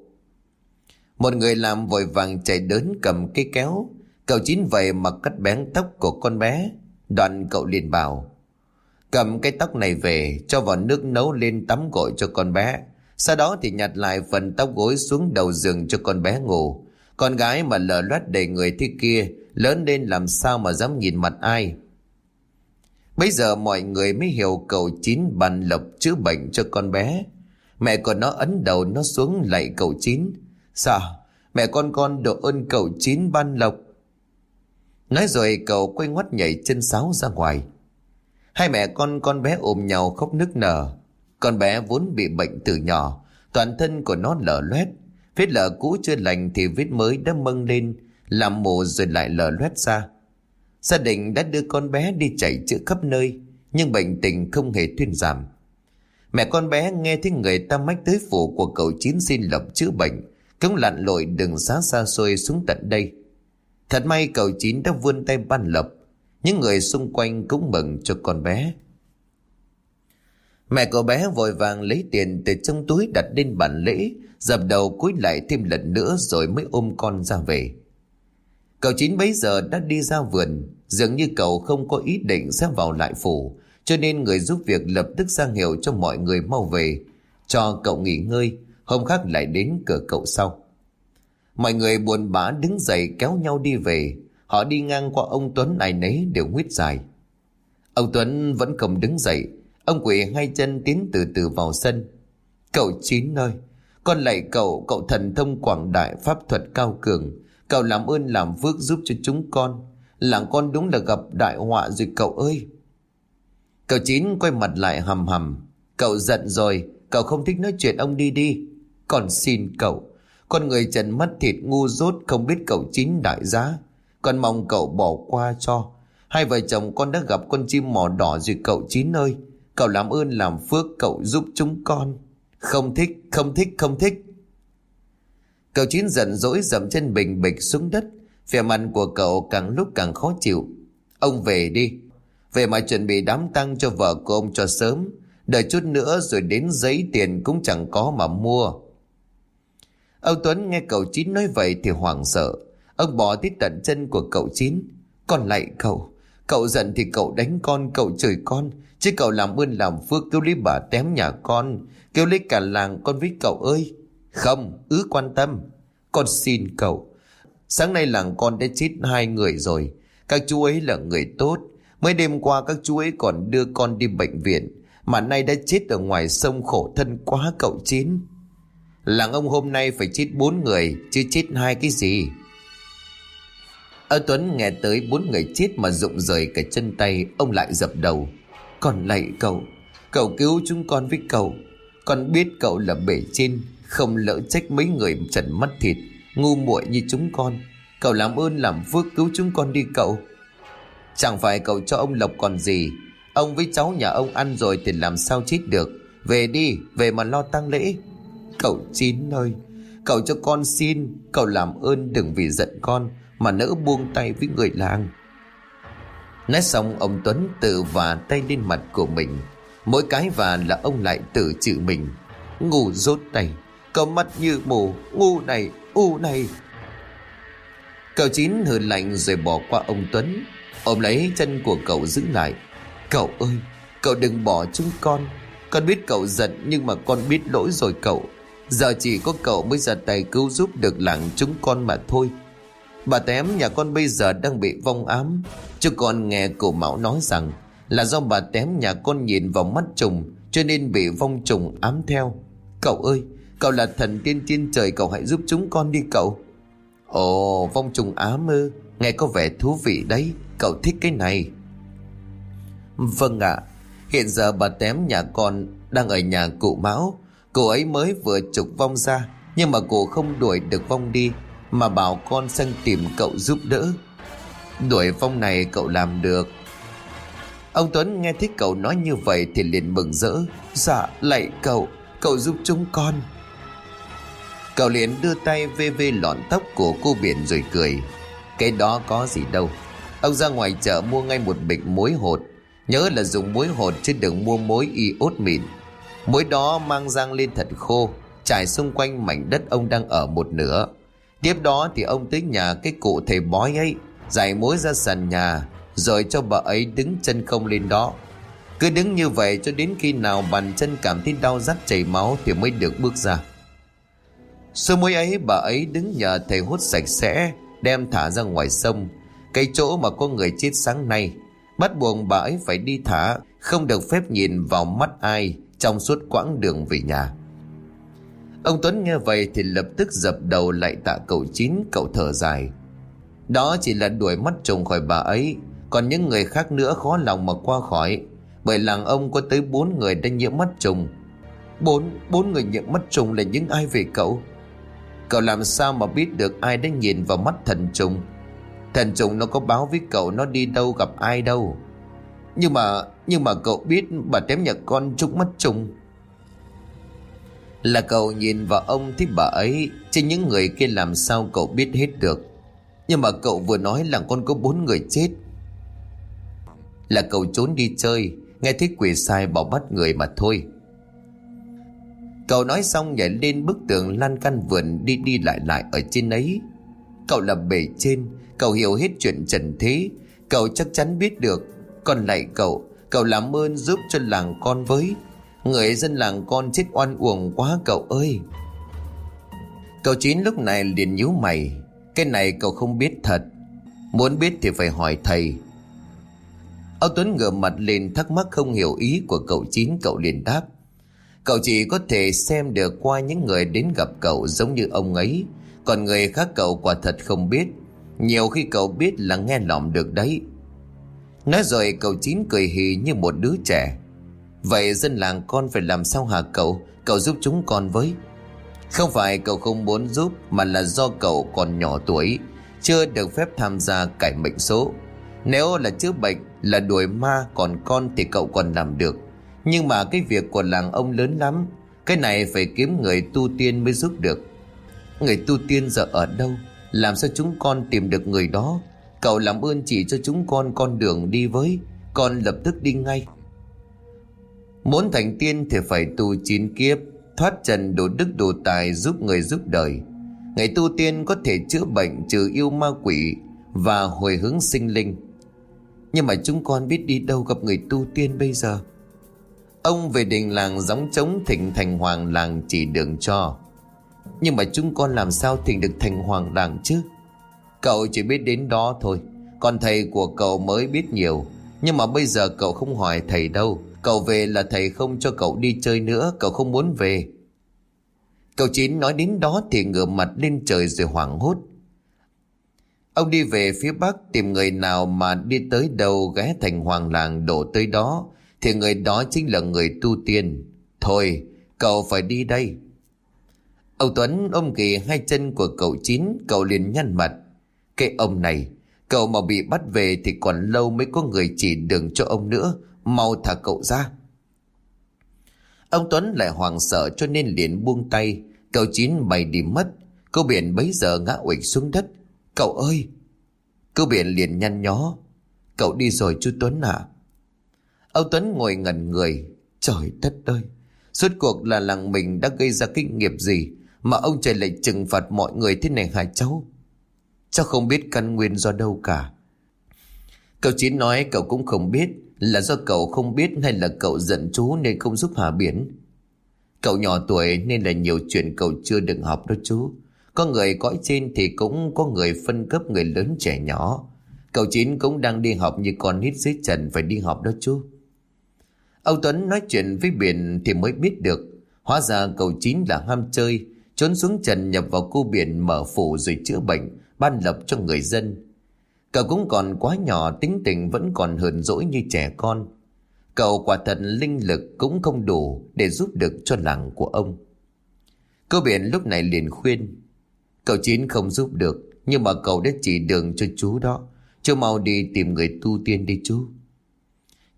Một người làm vội vàng chạy đến cầm cái kéo. Cậu chín vậy mà cắt bén tóc của con bé. Đoạn cậu liền bảo. Cầm cái tóc này về, cho vào nước nấu lên tắm gội cho con bé. Sau đó thì nhặt lại phần tóc gối xuống đầu giường cho con bé ngủ. Con gái mà lờ loát đầy người thế kia, Lớn lên làm sao mà dám nhìn mặt ai Bây giờ mọi người mới hiểu cậu Chín bàn lộc chữa bệnh cho con bé Mẹ của nó ấn đầu nó xuống lạy cậu Chín Sao Mẹ con con độ ơn cậu Chín ban lộc Nói rồi cậu quay ngoắt nhảy chân sáo ra ngoài Hai mẹ con con bé ôm nhau khóc nức nở Con bé vốn bị bệnh từ nhỏ Toàn thân của nó lở loét Vết lở cũ chưa lành thì vết mới đã mâng lên, làm mổ rồi lại lở loét ra. Gia đình đã đưa con bé đi chạy chữa khắp nơi, nhưng bệnh tình không hề thuyên giảm. Mẹ con bé nghe thấy người ta mách tới phủ của cậu Chín xin lộc chữa bệnh, cũng lặn lội đường xá xa xôi xuống tận đây. Thật may cậu Chín đã vươn tay ban lập những người xung quanh cũng mừng cho con bé. Mẹ cậu bé vội vàng lấy tiền từ trong túi đặt lên bàn lễ, dập đầu cúi lại thêm lần nữa rồi mới ôm con ra về. Cậu chín bấy giờ đã đi ra vườn, dường như cậu không có ý định sẽ vào lại phủ, cho nên người giúp việc lập tức ra hiệu cho mọi người mau về, cho cậu nghỉ ngơi, hôm khác lại đến cửa cậu sau. Mọi người buồn bã đứng dậy kéo nhau đi về, họ đi ngang qua ông Tuấn ai nấy đều huyết dài. Ông Tuấn vẫn không đứng dậy, ông quỷ hai chân tiến từ từ vào sân. Cậu chín ơi, con lạy cậu, cậu thần thông quảng đại pháp thuật cao cường, cậu làm ơn làm phước giúp cho chúng con. Làng con đúng là gặp đại họa rồi cậu ơi. Cậu chín quay mặt lại hầm hầm. Cậu giận rồi, cậu không thích nói chuyện ông đi đi. Còn xin cậu, con người trần mắt thịt ngu dốt không biết cậu chín đại giá. Con mong cậu bỏ qua cho. Hai vợ chồng con đã gặp con chim mỏ đỏ rồi cậu chín ơi. Cậu làm ơn làm phước cậu giúp chúng con. Không thích, không thích, không thích. Cậu chín giận dỗi dậm chân bình bịch xuống đất. Vẻ mặt của cậu càng lúc càng khó chịu. Ông về đi. Về mà chuẩn bị đám tang cho vợ của ông cho sớm. Đợi chút nữa rồi đến giấy tiền cũng chẳng có mà mua. Ông Tuấn nghe cậu Chín nói vậy thì hoảng sợ. Ông bỏ tới tận chân của cậu Chín. Con lại cậu. Cậu giận thì cậu đánh con, cậu chửi con. Chứ cậu làm ơn làm phước kêu lấy bà tém nhà con. Kêu lấy cả làng con với cậu ơi. Không, ứ quan tâm. Con xin cậu. Sáng nay làng con đã chết hai người rồi. Các chú ấy là người tốt. Mới đêm qua các chú ấy còn đưa con đi bệnh viện. Mà nay đã chết ở ngoài sông khổ thân quá cậu Chín. Làng ông hôm nay phải chết bốn người, chứ chết hai cái gì. Ơ Tuấn nghe tới bốn người chết mà rụng rời cả chân tay, ông lại dập đầu. Còn lạy cậu, cậu cứu chúng con với cậu. Con biết cậu là bể trên, không lỡ trách mấy người trần mắt thịt, ngu muội như chúng con. Cậu làm ơn làm phước cứu chúng con đi cậu. Chẳng phải cậu cho ông Lộc còn gì, ông với cháu nhà ông ăn rồi thì làm sao chết được. Về đi, về mà lo tang lễ. Cậu Chín ơi, cậu cho con xin, cậu làm ơn đừng vì giận con mà nỡ buông tay với người làng. Nói xong ông Tuấn tự và tay lên mặt của mình. Mỗi cái và là ông lại tự chữ mình. Ngu rốt này, cậu mắt như mù, ngu này, u này. Cậu Chín hừ lạnh rồi bỏ qua ông Tuấn. Ôm lấy chân của cậu giữ lại. Cậu ơi, cậu đừng bỏ chúng con. Con biết cậu giận nhưng mà con biết lỗi rồi cậu. Giờ chỉ có cậu mới ra tay cứu giúp được làng chúng con mà thôi. Bà tém, nhà con bây giờ đang bị vong ám. Chứ con nghe cổ mão nói rằng Là do bà tém, nhà con nhìn vào mắt trùng, Cho nên bị vong trùng ám theo. Cậu ơi, Cậu là thần tiên trên trời, Cậu hãy giúp chúng con đi cậu. Ồ, vong trùng ám ư? Nghe có vẻ thú vị đấy. Cậu thích cái này. Vâng ạ. Hiện giờ bà tém, nhà con Đang ở nhà cụ mão. Cô ấy mới vừa trục vong ra, Nhưng mà cô không đuổi được vong đi, Mà bảo con sang tìm cậu giúp đỡ. Đuổi vong này cậu làm được. Ông Tuấn nghe thấy cậu nói như vậy Thì liền mừng rỡ. Dạ lạy cậu Cậu giúp chúng con. Cậu liền đưa tay vê vê lọn tóc của cô biển rồi cười. Cái đó có gì đâu. Ông ra ngoài chợ mua ngay một bịch muối hột. Nhớ là dùng muối hột chứ đừng mua muối y ốt mịn. Mối đó mang giang lên thật khô, Trải xung quanh mảnh đất ông đang ở một nửa. Tiếp đó thì ông tới nhà cái cụ thầy bói ấy Giải mối ra sàn nhà, Rồi cho bà ấy đứng chân không lên đó. Cứ đứng như vậy cho đến khi nào bàn chân cảm thấy đau rắt chảy máu Thì mới được bước ra. Số mối ấy, bà ấy đứng nhờ thầy hút sạch sẽ, Đem thả ra ngoài sông, Cái chỗ mà có người chết sáng nay. Bắt buộc bà ấy phải đi thả, Không được phép nhìn vào mắt ai trong suốt quãng đường về nhà. Ông Tuấn nghe vậy thì lập tức dập đầu lại tạ cậu chín cậu thở dài. Đó chỉ là đuổi mắt trùng khỏi bà ấy, còn những người khác nữa khó lòng mà qua khỏi, bởi làng ông có tới bốn người đã nhiễm mắt trùng. Bốn, bốn người nhiễm mắt trùng là những ai về cậu? Cậu làm sao mà biết được ai đã nhìn vào mắt thần trùng? Thần trùng nó có báo với cậu nó đi đâu gặp ai đâu. Nhưng mà nhưng mà cậu biết bà tém nhà con trúng mắt trùng Là cậu nhìn vào ông thấy bà ấy Chứ những người kia làm sao cậu biết hết được. Nhưng mà cậu vừa nói là con có bốn người chết. Là cậu trốn đi chơi, Nghe thấy quỷ sai bảo bắt người mà thôi. Cậu nói xong nhảy lên bức tường lan căn vườn đi đi lại lại ở trên ấy. Cậu là bề trên, Cậu hiểu hết chuyện trần thế. Cậu chắc chắn biết được, Còn lại cậu Cậu làm ơn giúp cho làng con với. Người dân làng con chết oan uổng quá, cậu ơi. Cậu Chín lúc này liền nhíu mày. Cái này cậu không biết thật. Muốn biết thì phải hỏi thầy. Ông Tuấn ngửa mặt lên thắc mắc không hiểu ý của cậu Chín, Cậu liền đáp. Cậu chỉ có thể xem được qua những người đến gặp cậu giống như ông ấy. Còn người khác cậu quả thật không biết. Nhiều khi cậu biết là nghe lỏm được đấy. Nói rồi cậu Chín cười hì như một đứa trẻ. Vậy dân làng con phải làm sao hả cậu? Cậu giúp chúng con với. Không phải cậu không muốn giúp, Mà là do cậu còn nhỏ tuổi, Chưa được phép tham gia cải mệnh số. Nếu là chữa bệnh, Là đuổi ma Còn con thì cậu còn làm được. Nhưng mà cái việc của làng ông lớn lắm, Cái này phải kiếm người tu tiên mới giúp được. Người tu tiên giờ ở đâu? Làm sao chúng con tìm được người đó? Cậu làm ơn chỉ cho chúng con con đường đi với. Con lập tức đi ngay. Muốn thành tiên thì phải tu chín kiếp, Thoát trần đủ đức đủ tài giúp người giúp đời. Ngày tu tiên có thể chữa bệnh trừ yêu ma quỷ Và hồi hướng sinh linh. Nhưng mà chúng con biết đi đâu gặp người tu tiên bây giờ? Ông về đình làng gióng trống thịnh thành hoàng làng chỉ đường cho. Nhưng mà chúng con làm sao thịnh được thành hoàng làng chứ? Cậu chỉ biết đến đó thôi. Còn thầy của cậu mới biết nhiều. Nhưng mà bây giờ cậu không hỏi thầy đâu. Cậu về là thầy không cho cậu đi chơi nữa. Cậu không muốn về. Cậu Chín nói đến đó thì ngửa mặt lên trời rồi hoảng hốt. Ông đi về phía bắc tìm người nào mà đi tới đâu ghé thành hoàng làng đổ tới đó. Thì người đó chính là người tu tiên. Thôi, cậu phải đi đây. Ông Tuấn ôm kỳ hai chân của cậu Chín, Cậu liền nhăn mặt. Cái ông này, Cậu mà bị bắt về thì còn lâu mới có người chỉ đường cho ông nữa. Mau thả cậu ra. Ông Tuấn lại hoàng sợ cho nên liền buông tay. Cậu Chín bay đi mất. Cô biển bấy giờ ngã ụịch xuống đất. Cậu ơi! Cô biển liền nhăn nhó. Cậu đi rồi chú Tuấn à? Ông Tuấn ngồi ngẩn người. Trời đất ơi! Suốt cuộc là làng mình đã gây ra kinh nghiệp gì Mà ông trời lại trừng phạt mọi người thế này hả cháu? Sao không biết căn nguyên do đâu cả. Cậu Chín nói cậu cũng không biết Là do cậu không biết hay là cậu giận chú nên không giúp Hà Biển Cậu nhỏ tuổi nên là nhiều chuyện cậu chưa được học đó chú. Có người cõi trên thì cũng có người phân cấp người lớn trẻ nhỏ. Cậu Chín cũng đang đi học như con nít dưới trần phải đi học đó chú. Âu Tuấn nói chuyện với Biển thì mới biết được. Hóa ra cậu Chín là ham chơi, Trốn xuống trần nhập vào cô biển mở phủ rồi chữa bệnh. Ban lập cho người dân Cậu cũng còn quá nhỏ tính tình vẫn còn hờn dỗi như trẻ con Cậu quả thật linh lực cũng không đủ để giúp được cho làng của ông. Cô biển lúc này liền khuyên. Cậu Chín không giúp được, nhưng mà cậu đã chỉ đường cho chú đó. Chú mau đi tìm người tu tiên đi chú.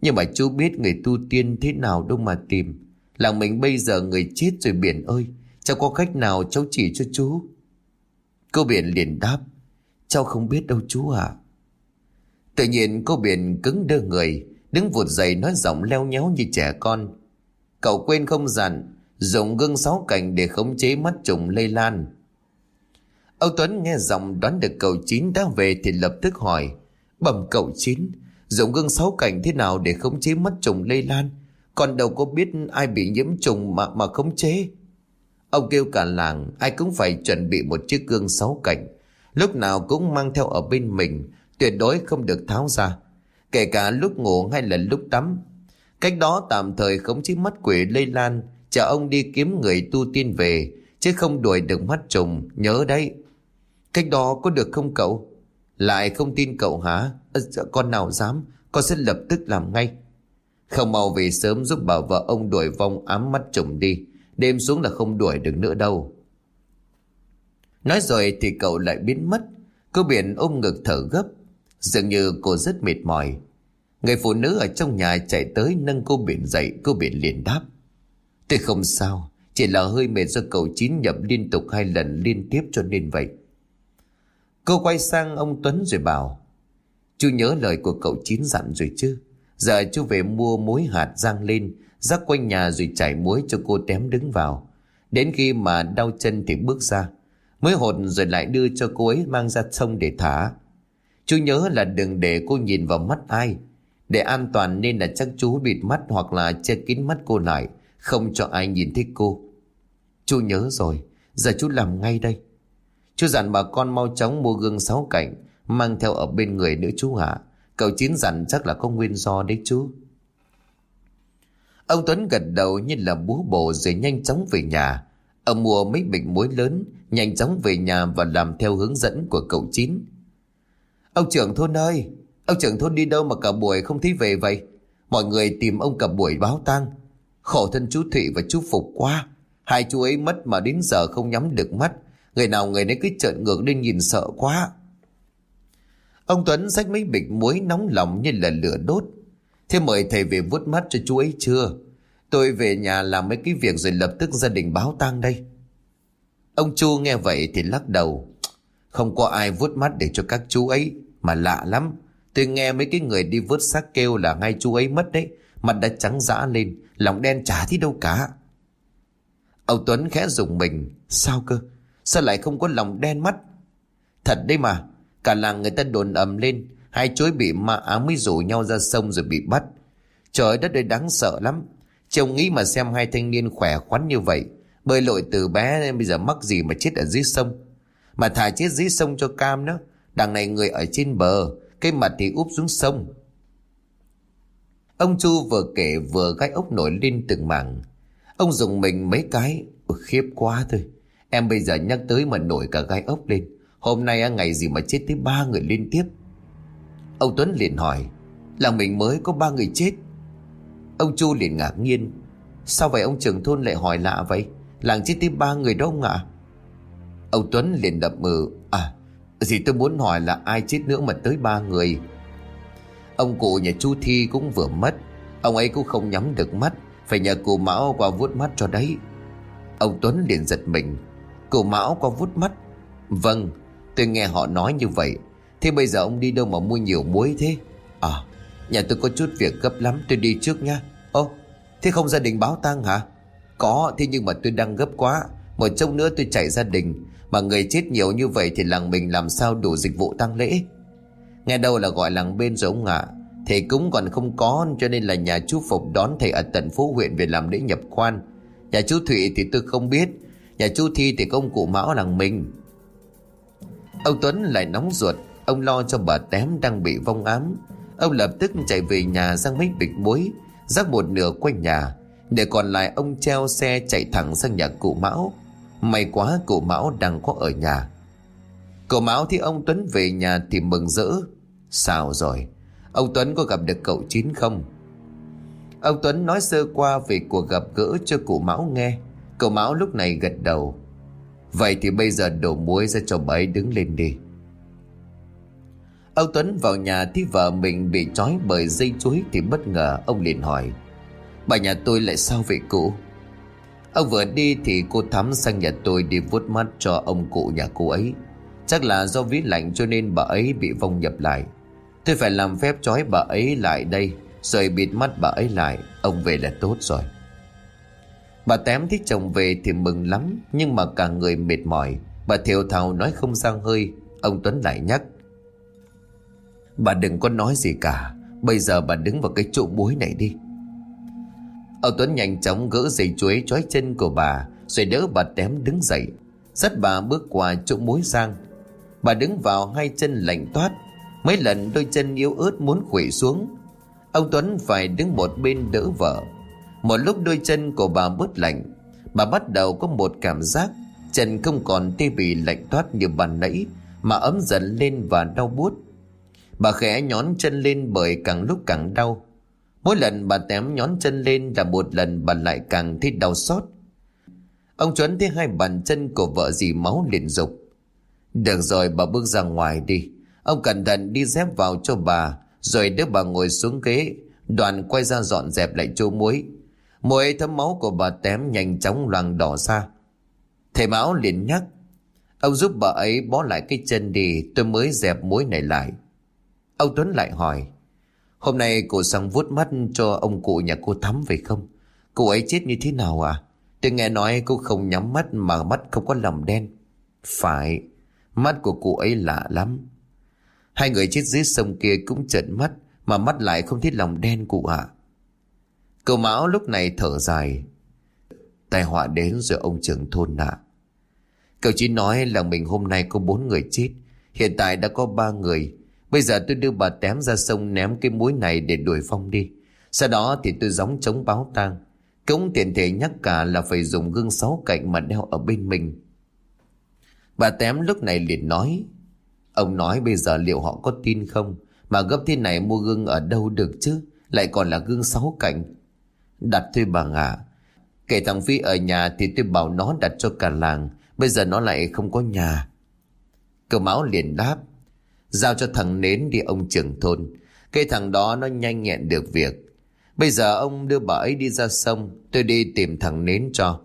Nhưng mà chú biết người tu tiên thế nào đâu mà tìm. Làng mình bây giờ người chết rồi biển ơi. Cháu có cách nào cháu chỉ cho chú? Cô biển liền đáp. Cháu không biết đâu chú ạ. Tự nhiên cô biển cứng đơ người, Đứng vụt dậy nói giọng leo nhéo như trẻ con. Cậu quên không dặn, Dùng gương sáu cành để khống chế mắt trùng lây lan. Âu Tuấn nghe giọng đoán được cậu Chín đã về thì lập tức hỏi, Bẩm cậu Chín, Dùng gương sáu cành thế nào để khống chế mắt trùng lây lan? Còn đâu có biết ai bị nhiễm trùng mà mà khống chế? Ông kêu cả làng, ai cũng phải chuẩn bị một chiếc gương sáu cành. Lúc nào cũng mang theo ở bên mình Tuyệt đối không được tháo ra kể cả lúc ngủ hay là lúc tắm. Cách đó tạm thời khống chế mắt quỷ lây lan, chờ ông đi kiếm người tu tiên về, chứ không đuổi được mắt trùng, nhớ đấy. Cách đó có được không cậu? Lại không tin cậu hả? À, con nào dám, con sẽ lập tức làm ngay. Không mau về sớm giúp bảo vợ ông đuổi vong ám mắt trùng đi, đêm xuống là không đuổi được nữa đâu. Nói rồi thì cậu lại biến mất, cô biển ôm ngực thở gấp, dường như cô rất mệt mỏi. Người phụ nữ ở trong nhà chạy tới nâng cô biển dậy, cô biển liền đáp. Tôi không sao, chỉ là hơi mệt do cậu chín nhập liên tục hai lần liên tiếp cho nên vậy. Cô quay sang ông Tuấn rồi bảo, chú nhớ lời của cậu chín dặn rồi chứ. Giờ chú về mua muối hạt rang lên Rắc quanh nhà rồi chảy muối cho cô tém đứng vào Đến khi mà đau chân thì bước ra Mới hột rồi lại đưa cho cô ấy mang ra sông để thả. Chú nhớ là đừng để cô nhìn vào mắt ai. Để an toàn nên là chắc chú bịt mắt hoặc là che kín mắt cô lại, Không cho ai nhìn thấy cô. Chú nhớ rồi, Giờ chú làm ngay đây. Chú dặn bà con mau chóng mua gương sáu cạnh, Mang theo ở bên người nữa chú hả Cậu Chín dặn chắc là có nguyên do đấy chú. Ông Tuấn gật đầu như là búa bổ rồi nhanh chóng về nhà. Ông mua mấy bịch muối lớn Nhanh chóng về nhà và làm theo hướng dẫn của cậu Chín. Ông trưởng thôn ơi, Ông trưởng thôn đi đâu mà cả buổi không thấy về vậy? Mọi người tìm ông cả buổi báo tang. Khổ thân chú Thụy và chú Phục quá. Hai chú ấy mất mà đến giờ không nhắm được mắt. Người nào người nấy cứ trợn ngược lên nhìn sợ quá. Ông Tuấn xách mấy bịch muối nóng lòng như là lửa đốt. Thế mời thầy về vuốt mắt cho chú ấy chưa? Tôi về nhà làm mấy cái việc rồi lập tức gia đình báo tang đây. Ông Chu nghe vậy thì lắc đầu. Không có ai vuốt mắt để cho các chú ấy, Mà lạ lắm. Tôi nghe mấy cái người đi vớt xác kêu là ngay chú ấy mất đấy. Mặt đã trắng dã lên, Lòng đen chả thấy đâu cả. Ông Tuấn khẽ dùng mình. Sao cơ? Sao lại không có lòng đen mắt? Thật đấy mà. Cả làng người ta đồn ầm lên. Hai chối bị ma ám mới rủ nhau ra sông rồi bị bắt. Trời đất ơi, đáng sợ lắm. Chồng nghĩ mà xem hai thanh niên khỏe khoắn như vậy. Bơi lội từ bé nên bây giờ mắc gì mà chết ở dưới sông? Mà thả chết dưới sông cho cam nữa Đằng này người ở trên bờ Cái mặt thì úp xuống sông. Ông Chu vừa kể vừa gai ốc nổi lên từng mảng. Ông dùng mình mấy cái ừ, Khiếp quá thôi. Em bây giờ nhắc tới mà nổi cả gai ốc lên. Hôm nay ngày gì mà chết tới ba người liên tiếp. Ông Tuấn liền hỏi là mình mới có ba người chết? Ông Chu liền ngạc nhiên Sao vậy ông trưởng thôn lại hỏi lạ vậy? Làng chết tới ba người đâu ông ạ Ông Tuấn liền đập mừ À gì tôi muốn hỏi là ai chết nữa mà tới ba người? Ông cụ nhà chú Thi cũng vừa mất, Ông ấy cũng không nhắm được mắt, Phải nhờ cụ Mão qua vuốt mắt cho đấy. Ông Tuấn liền giật mình, Cụ Mão qua vuốt mắt? Vâng tôi nghe họ nói như vậy, Thế bây giờ ông đi đâu mà mua nhiều muối thế? À nhà tôi có chút việc gấp lắm, Tôi đi trước nha Ô thế không gia đình báo tang hả? Có, thế nhưng mà tôi đang gấp quá. Một chốc nữa tôi chạy gia đình. Mà người chết nhiều như vậy thì làng mình làm sao đủ dịch vụ tang lễ? Nghe đâu là gọi làng bên rồi ông ạ à. Thầy cúng còn không có, Cho nên là nhà chú Phục đón thầy ở tận phố huyện Về làm lễ nhập quan. Nhà chú Thụy thì tôi không biết. Nhà chú Thi thì công cụ mão làng mình. Ông Tuấn lại nóng ruột. Ông lo cho bà tém đang bị vong ám. Ông lập tức chạy về nhà sang mấy bịch muối, Rắc một nửa quanh nhà. Để còn lại ông treo xe chạy thẳng sang nhà cụ Mão. May quá cụ Mão đang có ở nhà. Cụ Mão thì ông Tuấn về nhà thì mừng rỡ. Sao rồi? Ông Tuấn có gặp được cậu Chín không? Ông Tuấn nói sơ qua về cuộc gặp gỡ cho cụ Mão nghe. Cậu Mão lúc này gật đầu. Vậy thì bây giờ đổ muối ra cho bà ấy đứng lên đi. Ông Tuấn vào nhà thấy vợ mình bị trói bởi dây chuối thì bất ngờ ông liền hỏi. Bà nhà tôi lại sao vậy cụ? Ông vừa đi thì cô Thắm sang nhà tôi đi vuốt mắt cho ông cụ nhà cô ấy. Chắc là do ví lạnh cho nên bà ấy bị vong nhập lại. Tôi phải làm phép trói bà ấy lại đây, Rồi bịt mắt bà ấy lại. Ông về là tốt rồi. Bà tém thích chồng về thì mừng lắm, Nhưng mà cả người mệt mỏi. Bà thiều thào nói không sang hơi, Ông Tuấn lại nhắc. Bà đừng có nói gì cả, Bây giờ bà đứng vào cái chỗ muối này đi. Ông Tuấn nhanh chóng gỡ dây chuối trói chân của bà, Rồi đỡ bà tém đứng dậy. Dắt bà bước qua chỗ muối sang Bà đứng vào hai chân lạnh toát. Mấy lần đôi chân yếu ớt muốn quỵ xuống. Ông Tuấn phải đứng một bên đỡ vợ. Một lúc đôi chân của bà bớt lạnh, Bà bắt đầu có một cảm giác Chân không còn tê bì lạnh toát như bàn nãy, Mà ấm dần lên và đau buốt. Bà khẽ nhón chân lên bởi càng lúc càng đau. Mỗi lần bà tém nhón chân lên là một lần bà lại càng thấy đau xót. Ông Tuấn thấy hai bàn chân của vợ dì máu liền dục. Được rồi, bà bước ra ngoài đi. Ông cẩn thận đi dép vào cho bà, Rồi đứa bà ngồi xuống ghế. Đoàn quay ra dọn dẹp lại chỗ muối. Mùi thấm máu của bà tém nhanh chóng loang đỏ ra. Thầy Mão liền nhắc, Ông giúp bà ấy bó lại cái chân đi, Tôi mới dẹp muối này lại. Ông Tuấn lại hỏi Hôm nay cô sang vuốt mắt cho ông cụ nhà cô Thắm phải không? Cô ấy chết như thế nào à? Tôi nghe nói cô không nhắm mắt mà mắt không có lòng đen. Phải, mắt của cụ ấy lạ lắm. Hai người chết dưới sông kia cũng trợn mắt mà mắt lại không thấy lòng đen cụ ạ. À. Cậu Mão lúc này thở dài. Tai họa đến rồi ông trưởng thôn nạ. Cậu chỉ nói là mình hôm nay có bốn người chết. Hiện tại đã có ba người. Bây giờ tôi đưa bà tém ra sông ném cái muối này để đuổi phong đi. Sau đó thì tôi gióng chống báo tang. Cũng tiện thể nhắc cả là phải dùng gương sáu cạnh mà đeo ở bên mình. Bà tém lúc này liền nói. Ông nói bây giờ liệu họ có tin không? Mà gấp thế này mua gương ở đâu được chứ? Lại còn là gương sáu cạnh. Đặt thôi bà ạ. Kể thằng Phi ở nhà thì tôi bảo nó đặt cho cả làng. Bây giờ nó lại không có nhà. Cậu máu liền đáp. Giao cho thằng nến đi ông trưởng thôn. Cái thằng đó nó nhanh nhẹn được việc. Bây giờ ông đưa bà ấy đi ra sông. Tôi đi tìm thằng nến cho.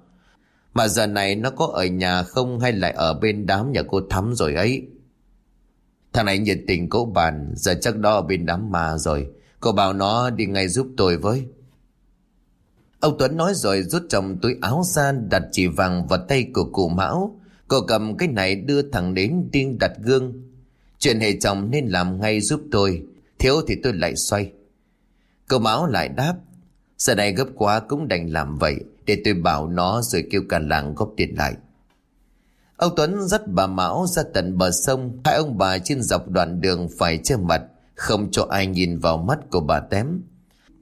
Mà giờ này nó có ở nhà không hay lại ở bên đám nhà cô Thắm rồi ấy. Thằng này nhiệt tình cỗ bàn, giờ chắc đó ở bên đám ma rồi. Cô bảo nó đi ngay giúp tôi với. Ông Tuấn nói rồi rút trong túi áo ra đặt chỉ vàng vào tay của cụ Mão. Cô cầm cái này đưa thằng đến điên đặt gương. Chuyện hệ chồng nên làm ngay giúp tôi. Thiếu thì tôi lại xoay. Cô Mão lại đáp. Giờ này gấp quá cũng đành làm vậy. Để tôi bảo nó rồi kêu cả làng góp tiền lại. Ông Tuấn dắt bà Mão ra tận bờ sông. Hai ông bà trên dọc đoạn đường phải che mặt. Không cho ai nhìn vào mắt của bà Tém.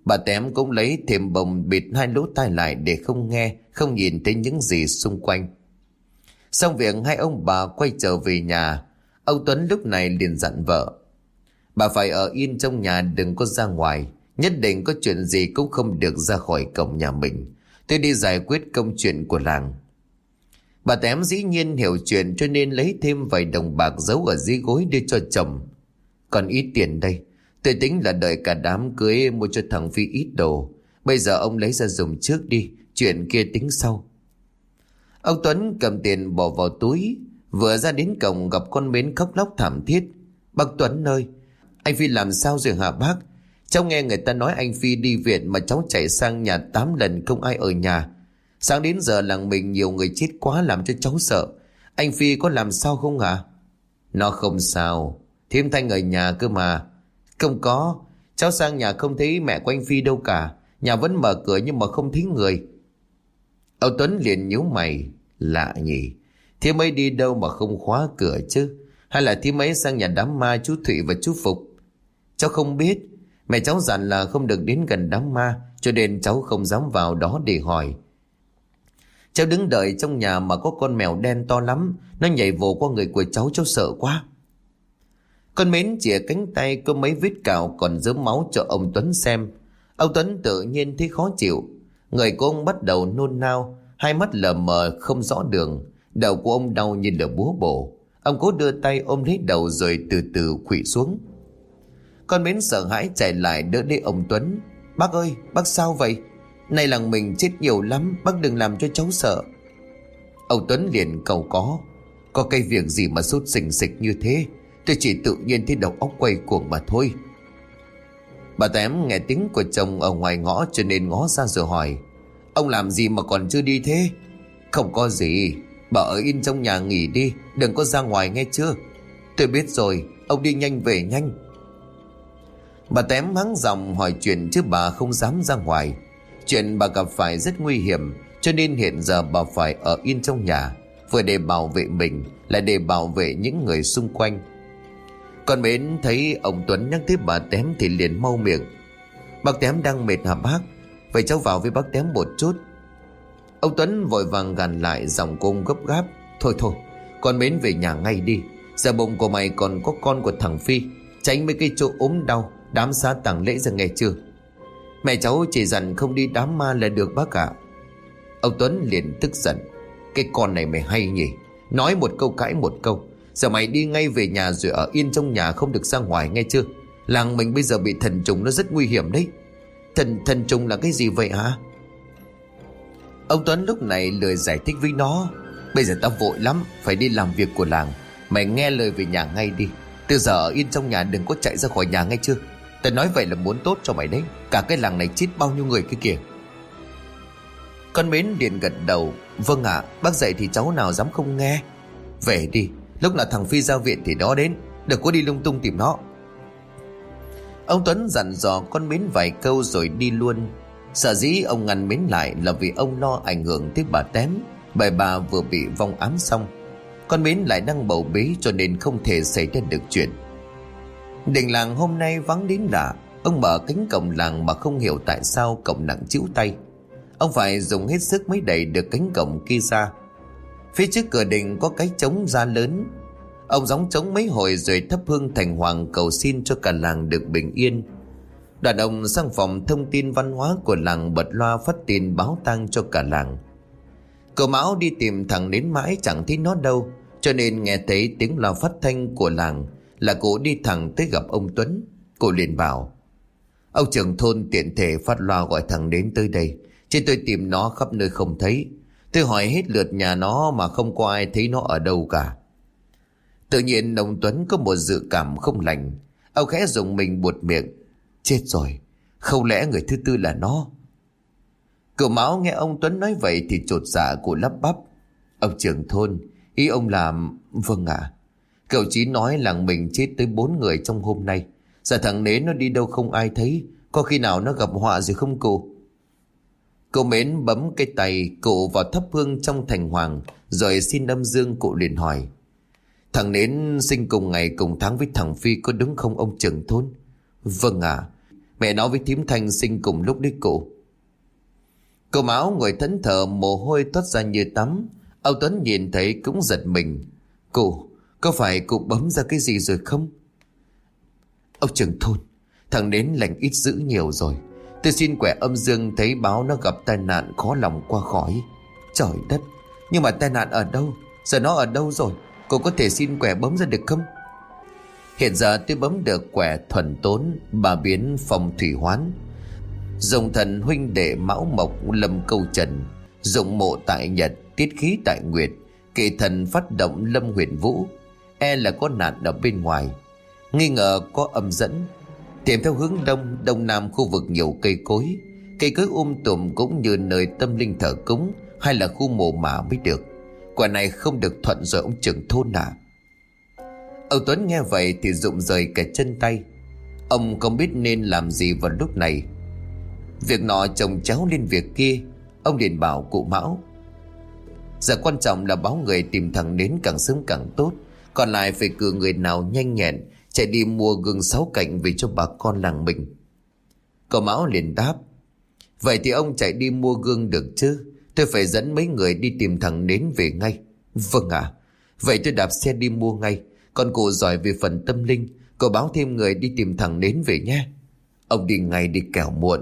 Bà Tém cũng lấy thêm bồng bịt hai lỗ tai lại để không nghe, không nhìn thấy những gì xung quanh. Xong việc hai ông bà quay trở về nhà, ông Tuấn lúc này liền dặn vợ. Bà phải ở yên trong nhà đừng có ra ngoài, nhất định có chuyện gì cũng không được ra khỏi cổng nhà mình. Tôi đi giải quyết công chuyện của làng. Bà Tém dĩ nhiên hiểu chuyện cho nên lấy thêm vài đồng bạc giấu ở dưới gối đưa cho chồng. Còn ít tiền đây, tôi tính là đợi cả đám cưới mua cho thằng Phi ít đồ. Bây giờ ông lấy ra dùng trước đi, chuyện kia tính sau. Ông Tuấn cầm tiền bỏ vào túi, vừa ra đến cổng gặp con mến khóc lóc thảm thiết. Bác Tuấn ơi, anh Phi làm sao rồi hả bác? Cháu nghe người ta nói anh Phi đi viện mà cháu chạy sang nhà 8 lần không ai ở nhà. Sáng đến giờ làng mình nhiều người chết quá làm cho cháu sợ. Anh Phi có làm sao không hả? Nó không sao. Thêm Thanh ở nhà cơ mà. Không có. Cháu sang nhà không thấy mẹ của anh Phi đâu cả. Nhà vẫn mở cửa nhưng mà không thấy người. Ông Tuấn liền nhíu mày. Lạ nhỉ. Thế mấy đi đâu mà không khóa cửa chứ? Hay là thế mấy sang nhà đám ma chú Thụy và chú Phục? Cháu không biết. Mẹ cháu dặn là không được đến gần đám ma. Cho nên cháu không dám vào đó để hỏi. Cháu đứng đợi trong nhà mà có con mèo đen to lắm. Nó nhảy vồ qua người của cháu cháu sợ quá. Con mến chìa cánh tay có mấy vết cào còn dớm máu cho ông Tuấn xem. Ông Tuấn tự nhiên thấy khó chịu. Người của ông bắt đầu nôn nao, hai mắt lờ mờ không rõ đường. Đầu của ông đau như là búa bổ. Ông cố đưa tay ôm lấy đầu rồi từ từ khủy xuống. Con mến sợ hãi chạy lại đỡ lấy ông Tuấn. Bác ơi, bác sao vậy? Này làng mình chết nhiều lắm, bác đừng làm cho cháu sợ. Ông Tuấn liền cầu có. Có cái việc gì mà sút xình xịch như thế? Tôi chỉ tự nhiên thấy đầu óc quay cuồng mà thôi Bà tém nghe tiếng của chồng ở ngoài ngõ cho nên ngó ra rồi hỏi Ông làm gì mà còn chưa đi thế Không có gì Bà ở yên trong nhà nghỉ đi, Đừng có ra ngoài nghe chưa Tôi biết rồi, Ông đi nhanh về nhanh Bà tém hắng giọng hỏi chuyện chứ bà không dám ra ngoài Chuyện bà gặp phải rất nguy hiểm, Cho nên hiện giờ bà phải ở yên trong nhà Vừa để bảo vệ mình, Lại để bảo vệ những người xung quanh còn mến thấy ông Tuấn nhắc tới bà Tém thì liền mau miệng. Bác Tém đang mệt hả bác? Vậy cháu vào với bác Tém một chút. Ông Tuấn vội vàng gàn lại dòng cung gấp gáp. Thôi thôi, con mến về nhà ngay đi. Giờ bụng của mày còn có con của thằng Phi. Tránh mấy cái chỗ ốm đau, đám xá tàng lễ ra nghe chưa? Mẹ cháu chỉ dặn không đi đám ma là được bác ạ. Ông Tuấn liền tức giận. Cái con này mày hay nhỉ? Nói một câu cãi một câu. Giờ mày đi ngay về nhà rồi ở yên trong nhà không được ra ngoài nghe chưa Làng mình bây giờ bị thần trùng nó rất nguy hiểm đấy Thần thần trùng là cái gì vậy hả Ông Tuấn lúc này lời giải thích với nó. Bây giờ tao vội lắm, Phải đi làm việc của làng. Mày nghe lời về nhà ngay đi. Từ giờ yên trong nhà đừng có chạy ra khỏi nhà ngay chưa Tao nói vậy là muốn tốt cho mày đấy. Cả cái làng này chết bao nhiêu người kia kìa. Con mến điện gật đầu. Vâng ạ, bác dạy thì cháu nào dám không nghe. Về đi, Lúc nào thằng Phi ra viện thì nó đến. Đừng có đi lung tung tìm nó. Ông Tuấn dặn dò con mến vài câu rồi đi luôn. Sợ dĩ ông ngăn mến lại là vì ông lo ảnh hưởng tới bà tém. Bởi bà vừa bị vong ám xong, Con mến lại đang bầu bí cho nên không thể xảy ra được chuyện. Đình làng hôm nay vắng đến lạ. Ông mở cánh cổng làng mà không hiểu tại sao cổng nặng chịu tay. Ông phải dùng hết sức mới đẩy được cánh cổng kia ra. Phía trước cửa đình có cái trống ra lớn. Ông gióng trống mấy hồi rồi thắp hương thành hoàng cầu xin cho cả làng được bình yên. Đoàn ông sang phòng thông tin văn hóa của làng bật loa phát tin báo tang cho cả làng. Cậu Mão đi tìm thằng đến mãi chẳng thấy nó đâu, Cho nên nghe thấy tiếng loa phát thanh của làng Là cô đi thẳng tới gặp ông Tuấn. Cô liền bảo, Ông trưởng thôn tiện thể phát loa gọi thằng đến tới đây, Chứ tôi tìm nó khắp nơi không thấy. Tôi hỏi hết lượt nhà nó mà không có ai thấy nó ở đâu cả. Tự nhiên ông Tuấn có một dự cảm không lành. Ông khẽ dùng mình buột miệng Chết rồi. Không lẽ người thứ tư là nó? Cậu máu nghe ông Tuấn nói vậy Thì trột dạ của lắp bắp. Ông trưởng thôn Ý ông làm Vâng ạ. À. Cậu Chí nói làng mình chết tới bốn người trong hôm nay. Giờ thằng nến nó đi đâu không ai thấy Có khi nào nó gặp họa gì không cụ Cậu mến bấm cái tay cụ vào thắp hương trong thành hoàng Rồi xin âm dương cụ liền hỏi. Thằng nến sinh cùng ngày cùng tháng với thằng Phi có đúng không ông trưởng thôn? Vâng ạ. à, Mẹ nói với thím Thanh sinh cùng lúc đấy cụ. Cậu máu ngồi thẫn thờ, mồ hôi toát ra như tắm. Âu Tuấn nhìn thấy cũng giật mình. Cụ, Có phải cụ bấm ra cái gì rồi không? Ông trưởng thôn, Thằng đến lành ít dữ nhiều rồi. Tôi xin quẻ âm dương thấy báo nó gặp tai nạn khó lòng qua khỏi. Trời đất, Nhưng mà tai nạn ở đâu? Giờ nó ở đâu rồi? Cô có thể xin quẻ bấm ra được không? Hiện giờ tôi bấm được quẻ thuần tốn, Bà biến phong thủy hoán. Dùng thần huynh đệ mão mộc lâm câu trần, Dụng mộ tại Nhật, Tiết khí tại Nguyệt Kỳ thần phát động lâm huyền vũ. E là có nạn ở bên ngoài. Nghi ngờ có âm dẫn. Tìm theo hướng đông Đông nam khu vực nhiều cây cối. Cây cối um tùm cũng như nơi tâm linh thờ cúng, Hay là khu mộ mả mới được. Quả này không được thuận rồi ông trưởng thôn à. Ông Tuấn nghe vậy thì rụng rời cả chân tay. Ông không biết nên làm gì vào lúc này. Việc nọ chồng cháu lên việc kia Ông liền bảo cụ Mão. Giờ quan trọng là báo người tìm thằng đến càng sớm càng tốt Còn lại phải cử người nào nhanh nhẹn Chạy đi mua gương sáu cạnh về cho bà con làng mình. Cậu Mão liền đáp Vậy thì ông chạy đi mua gương được chứ? Tôi phải dẫn mấy người đi tìm thằng đến về ngay. Vâng ạ. À, Vậy tôi đạp xe đi mua ngay. Còn cụ giỏi về phần tâm linh, Cậu báo thêm người đi tìm thằng đến về nhé. Ông đi ngay đi kẻo muộn.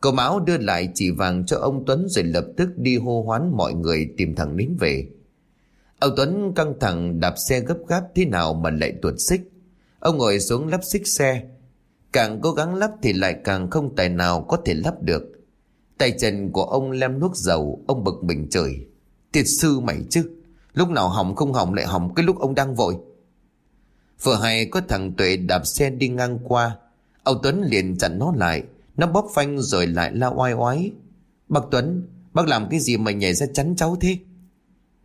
Cậu Mão đưa lại chỉ vàng cho ông Tuấn Rồi lập tức đi hô hoán mọi người tìm thằng đến về. Ông Tuấn căng thẳng đạp xe gấp gáp thế nào mà lại tuột xích. Ông ngồi xuống lắp xích xe. Càng cố gắng lắp thì lại càng không tài nào có thể lắp được. Tay chân của ông lem nuốt dầu, Ông bực mình trời. Tiệt sư mày chứ. Lúc nào hỏng không hỏng lại hỏng cái lúc ông đang vội. Vừa hay có thằng Tuệ đạp xe đi ngang qua. Ông Tuấn liền chặn nó lại. Nó bóp phanh rồi lại la oai oái. Bác Tuấn, Bác làm cái gì mà nhảy ra chắn cháu thế?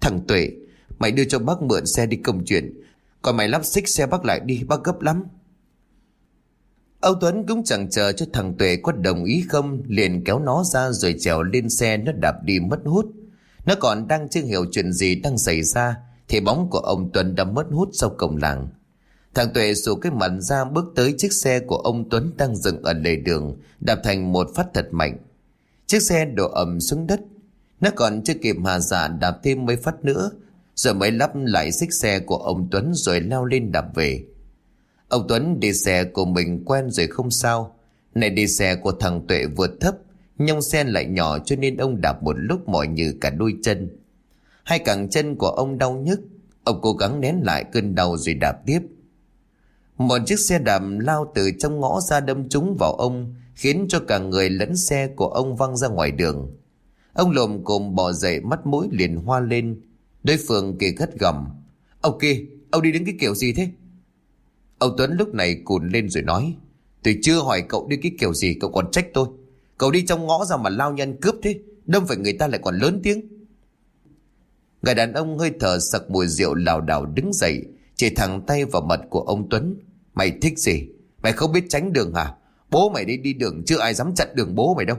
Thằng Tuệ, Mày đưa cho bác mượn xe đi công chuyện. Còn mày lắp xích xe bác lại đi, Bác gấp lắm. Âu Tuấn cũng chẳng chờ cho thằng Tuệ có đồng ý không, Liền kéo nó ra rồi trèo lên xe, Nó đạp đi mất hút. Nó còn đang chưa hiểu chuyện gì đang xảy ra, Thì bóng của ông Tuấn đã mất hút sau cổng làng. Thằng Tuệ sụ cái mặt ra bước tới chiếc xe của ông Tuấn đang dừng ở lề đường, Đạp thành một phát thật mạnh. Chiếc xe đổ ẩm xuống đất. Nó còn chưa kịp hà giả dạ đạp thêm mấy phát nữa, Rồi mới lắp lại xích xe của ông Tuấn rồi leo lên đạp về. Ông Tuấn đi xe của mình quen rồi không sao. Này đi xe của thằng Tuệ vượt thấp Nhông sen lại nhỏ cho nên ông đạp một lúc mỏi như cả đôi chân. Hai cẳng chân của ông đau nhức. Ông cố gắng nén lại cơn đau rồi đạp tiếp. Một chiếc xe đạp lao từ trong ngõ ra đâm trúng vào ông Khiến cho cả người lẫn xe của ông văng ra ngoài đường. Ông lồm cồm bò dậy mắt mũi liền hoa lên. Đối phương kỳ khất gầm Ok, ông đi đứng cái kiểu gì thế? Ông Tuấn lúc này cùn lên rồi nói Tôi chưa hỏi cậu đi cái kiểu gì cậu còn trách tôi. Cậu đi trong ngõ ra mà lao nhân cướp thế, Đâm phải người ta lại còn lớn tiếng. Người đàn ông hơi thở sặc mùi rượu lảo đảo đứng dậy, Chỉ thẳng tay vào mặt của ông Tuấn. Mày thích gì? Mày không biết tránh đường hả? Bố mày đi đi đường chưa ai dám chặn đường bố mày đâu.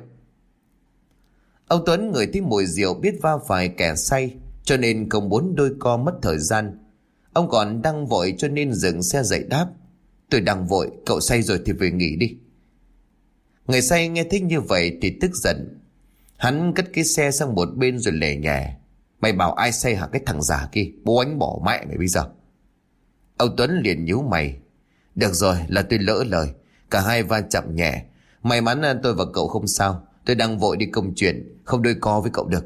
Ông Tuấn người thấy mùi rượu biết va phải kẻ say, Cho nên không muốn đôi co mất thời gian. Ông còn đang vội cho nên dừng xe dậy đáp. Tôi đang vội, Cậu say rồi thì về nghỉ đi. Người say nghe thích như vậy thì tức giận. Hắn cất cái xe sang một bên rồi lề nhẹ. Mày bảo ai say hả cái thằng già kia? Bố anh bỏ mẹ mày bây giờ. Ông Tuấn liền nhíu mày. Được rồi, là tôi lỡ lời. Cả hai va chạm nhẹ. May mắn tôi và cậu không sao. Tôi đang vội đi công chuyện. Không đôi co với cậu được.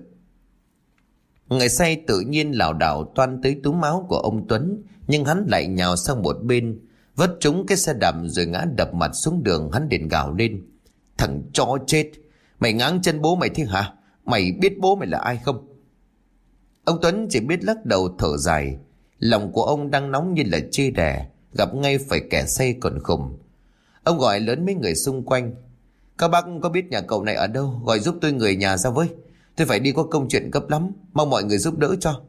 Người say tự nhiên lảo đảo toan tới túm máu của ông Tuấn, Nhưng hắn lại nhào sang một bên Vất trúng cái xe đạp rồi ngã đập mặt xuống đường, hắn liền gào lên. Thằng chó chết. Mày ngáng chân bố mày thế hả? Mày biết bố mày là ai không? Ông Tuấn chỉ biết lắc đầu thở dài. Lòng của ông đang nóng như là chê đẻ Gặp ngay phải kẻ say còn khùng. Ông gọi lớn mấy người xung quanh. Các bác có biết nhà cậu này ở đâu? Gọi giúp tôi người nhà ra với. Tôi phải đi có công chuyện gấp lắm, Mong mọi người giúp đỡ cho.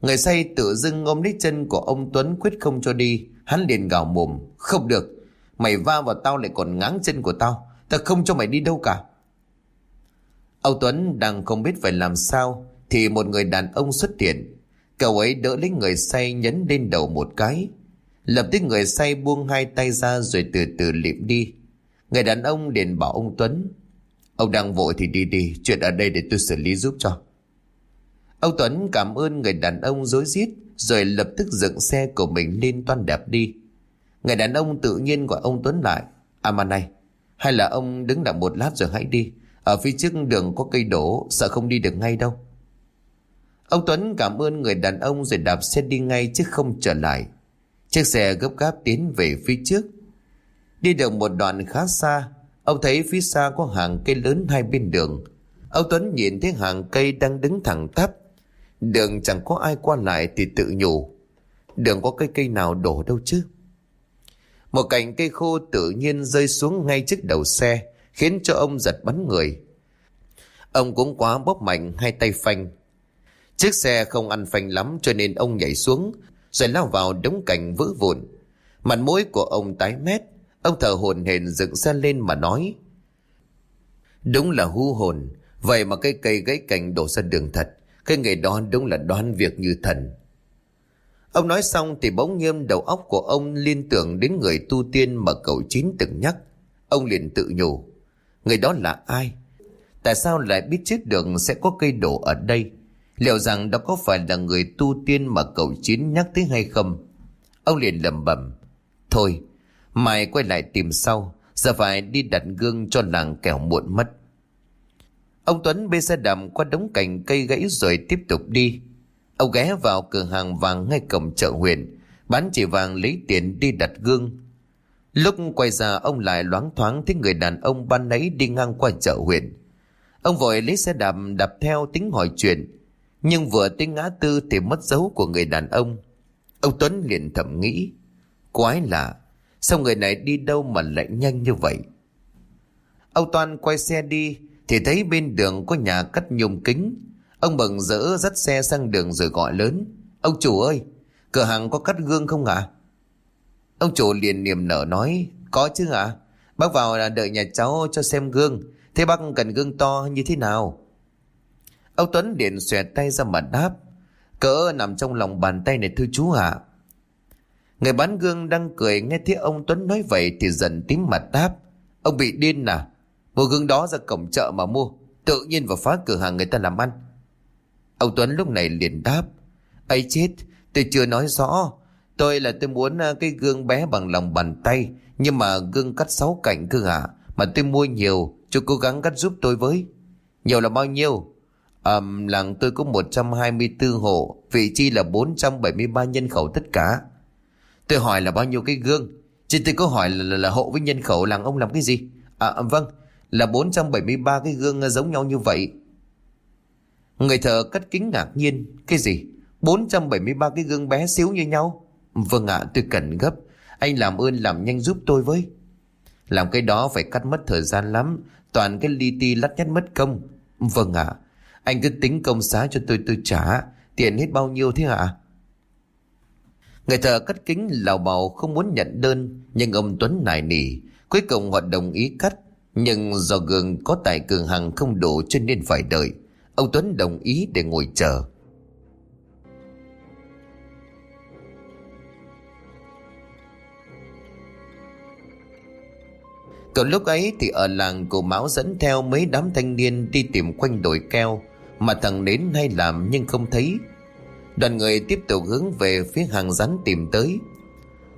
Người say tự dưng ôm lấy chân của ông Tuấn quyết không cho đi. Hắn liền gào mồm, Không được Mày va vào tao lại còn ngáng chân của tao. Tao không cho mày đi đâu cả. Âu Tuấn đang không biết phải làm sao, Thì một người đàn ông xuất hiện. Cậu ấy đỡ lấy người say nhấn lên đầu một cái. Lập tức người say buông hai tay ra rồi từ từ liệm đi. Người đàn ông liền bảo ông Tuấn, Ông đang vội thì đi đi, Chuyện ở đây để tôi xử lý giúp cho. Ông Tuấn cảm ơn người đàn ông dối rít, Rồi lập tức dựng xe của mình lên toan đẹp đi. Người đàn ông tự nhiên gọi ông Tuấn lại À mà này, Hay là ông đứng đặng một lát rồi hãy đi. Ở phía trước đường có cây đổ, Sợ không đi được ngay đâu. Ông Tuấn cảm ơn người đàn ông Rồi đạp xe đi ngay chứ không trở lại. Chiếc xe gấp gáp tiến về phía trước. Đi được một đoạn khá xa, Ông thấy phía xa có hàng cây lớn hai bên đường. Ông Tuấn nhìn thấy hàng cây đang đứng thẳng tắp. Đường chẳng có ai qua lại thì tự nhủ, Đường có cây cây nào đổ đâu chứ? Một cành cây khô tự nhiên rơi xuống ngay trước đầu xe, Khiến cho ông giật bắn người. Ông cũng quá bóp mạnh hai tay phanh. Chiếc xe không ăn phanh lắm cho nên ông nhảy xuống, Rồi lao vào đống cành vỡ vụn. Mặt mũi của ông tái mét, Ông thở hồn hển dựng xe lên mà nói, Đúng là hú hồn, Vậy mà cây cây gãy cành đổ ra đường thật, Cái nghề đó đúng là đoán việc như thần. Ông nói xong thì bỗng nhiên đầu óc của ông liên tưởng đến người tu tiên mà cậu Chín từng nhắc. Ông liền tự nhủ. Người đó là ai? Tại sao lại biết trước đường sẽ có cây đổ ở đây? Liệu rằng đó có phải là người tu tiên mà cậu Chín nhắc tới hay không? Ông liền lầm bẩm Thôi, mai quay lại tìm sau. Giờ phải đi đặt gương cho làng kẻo muộn mất. Ông Tuấn bê xe đạp qua đống cành cây gãy rồi tiếp tục đi. Ông ghé vào cửa hàng vàng ngay cổng chợ huyện, bán chỉ vàng lấy tiền đi đặt gương. Lúc quay ra ông lại loáng thoáng thấy người đàn ông ban nãy đi ngang qua chợ huyện. Ông vội lấy xe đạp đạp theo tính hỏi chuyện, nhưng vừa tính ngã tư thì mất dấu của người đàn ông. Ông Tuấn liền thầm nghĩ, quái lạ, sao người này đi đâu mà lại nhanh như vậy? Ông Toàn quay xe đi thì thấy bên đường có nhà cắt nhôm kính Ông bận rỡ dắt xe sang đường rồi gọi lớn. Ông chủ ơi, cửa hàng có cắt gương không ạ? Ông chủ liền niềm nở nói, có chứ ạ. Bác vào là đợi nhà cháu cho xem gương. Thế bác cần gương to như thế nào? Ông Tuấn liền xòe tay ra mặt đáp. Cỡ nằm trong lòng bàn tay này thưa chú ạ. Người bán gương đang cười nghe thấy ông Tuấn nói vậy thì dần tím mặt đáp. Ông bị điên à? Mua gương đó ra cổng chợ mà mua. Tự nhiên vào phá cửa hàng người ta làm ăn. Ông Tuấn lúc này liền đáp. ấy chết, tôi chưa nói rõ. Tôi là tôi muốn ờ, cái gương bé bằng lòng bàn tay. Nhưng mà gương cắt sáu cạnh cơ à. Mà tôi mua nhiều, chú cố gắng cắt giúp tôi với. Nhiều là bao nhiêu? À, làng tôi có 124 hộ, vị trí là 473 nhân khẩu tất cả. Tôi hỏi là bao nhiêu cái gương? Chứ tôi có hỏi là, là, là hộ với nhân khẩu làng ông làm cái gì? À vâng, là 473 cái gương ờ, giống nhau như vậy. Người thợ cất kính ngạc nhiên. Cái gì? 473 cái gương bé xíu như nhau? Vâng ạ, tôi cần gấp. Anh làm ơn làm nhanh giúp tôi với. Làm cái đó phải cắt mất thời gian lắm. Toàn cái li ti lắt nhắt mất công. Vâng ạ. Anh cứ tính công xá cho tôi tôi trả. Tiền hết bao nhiêu thế ạ? Người thợ cắt kính lào bào không muốn nhận đơn, Nhưng ông Tuấn nài nỉ. Cuối cùng họ đồng ý cắt, Nhưng do gương có tài cường hàng không đủ cho nên phải đợi. Ông Tuấn đồng ý để ngồi chờ. Cậu lúc ấy thì ở làng cổ máu dẫn theo mấy đám thanh niên đi tìm quanh đồi keo, Mà thằng đến hay làm nhưng không thấy. Đoàn người tiếp tục hướng về phía hàng rắn tìm tới.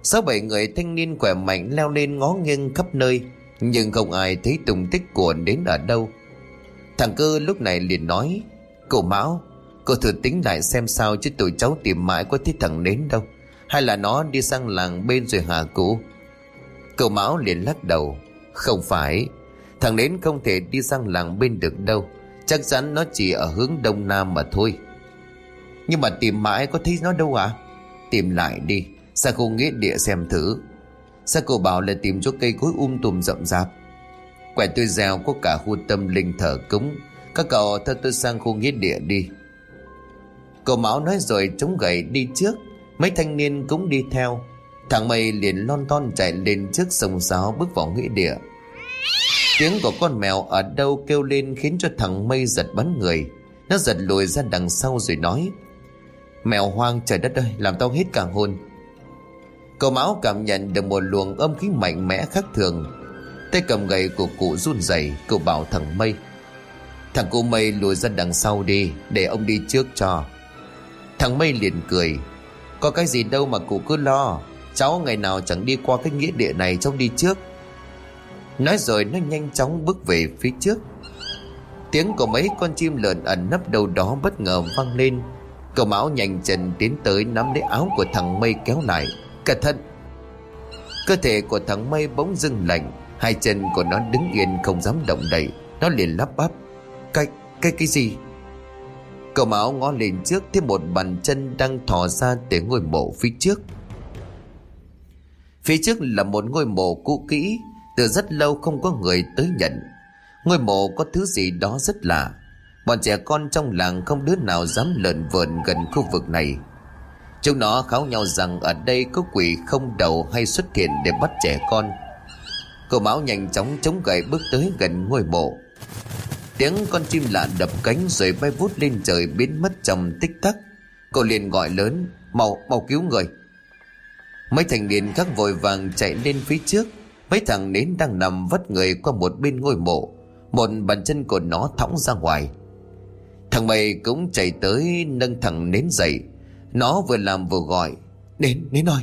Sáu bảy người thanh niên khỏe mạnh leo lên ngó nghiêng khắp nơi, Nhưng không ai thấy tung tích của đến ở đâu. Thằng cơ lúc này liền nói cậu Mão, Cô thử tính lại xem sao chứ tụi cháu tìm mãi có thấy thằng đến đâu. Hay là nó đi sang làng bên rồi hả cụ Cậu Mão liền lắc đầu, Không phải, Thằng đến không thể đi sang làng bên được đâu. Chắc chắn nó chỉ ở hướng đông nam mà thôi. Nhưng mà tìm mãi có thấy nó đâu à Tìm lại đi, Sao cô nghĩa địa xem thử? Sao cô bảo là tìm chỗ cây cối um tùm rậm rạp? Quẻ tôi gieo có cả khu tâm linh thờ cúng. Các cậu theo tôi sang khu nghĩa địa đi. Cậu Mão nói rồi chống gậy đi trước. Mấy thanh niên cũng đi theo. Thằng mây liền lon ton chạy lên trước sông sáo bước vào nghĩa địa. Tiếng của con mèo ở đâu kêu lên khiến cho thằng mây giật bắn người. Nó giật lùi ra đằng sau rồi nói, Mèo hoang, trời đất ơi, làm tao hết cả hồn. Cậu Mão cảm nhận được một luồng âm khí mạnh mẽ khác thường. Tay cầm gậy của cụ run rẩy, Cậu bảo thằng Mây. Thằng cụ Mây lùi ra đằng sau đi, Để ông đi trước cho. Thằng Mây liền cười. Có cái gì đâu mà cụ cứ lo. Cháu ngày nào chẳng đi qua cái nghĩa địa này Cháu đi trước. Nói rồi nó nhanh chóng bước về phía trước. Tiếng của mấy con chim lợn ẩn nấp đâu đó bất ngờ vang lên. Cậu Mão nhanh chân tiến tới nắm lấy áo của thằng Mây kéo lại. Cẩn thận! Cơ thể của thằng Mây bỗng dưng lạnh. Hai chân của nó đứng yên không dám động đậy. Nó liền lắp bắp. Cái, cái cái gì? Cậu Mão ngó lên trước Thấy một bàn chân đang thò ra từ ngôi mộ phía trước. Phía trước là một ngôi mộ cũ kỹ Từ rất lâu không có người tới nhận. Ngôi mộ có thứ gì đó rất lạ. Bọn trẻ con trong làng không đứa nào dám lợn vợn gần khu vực này. Chúng nó kháo nhau rằng ở đây có quỷ không đầu hay xuất hiện để bắt trẻ con. Cô Mão nhanh chóng chống gậy bước tới gần ngôi mộ. Tiếng con chim lạ đập cánh rồi bay vút lên trời biến mất trong tích tắc. Cô liền gọi lớn Mau, mau cứu người. Mấy thành niên khác vội vàng chạy lên phía trước. Mấy thằng nến đang nằm vất người qua một bên ngôi mộ. Một bàn chân của nó thõng ra ngoài. Thằng mày cũng chạy tới nâng thằng nến dậy. Nó vừa làm vừa gọi Nến, nến ơi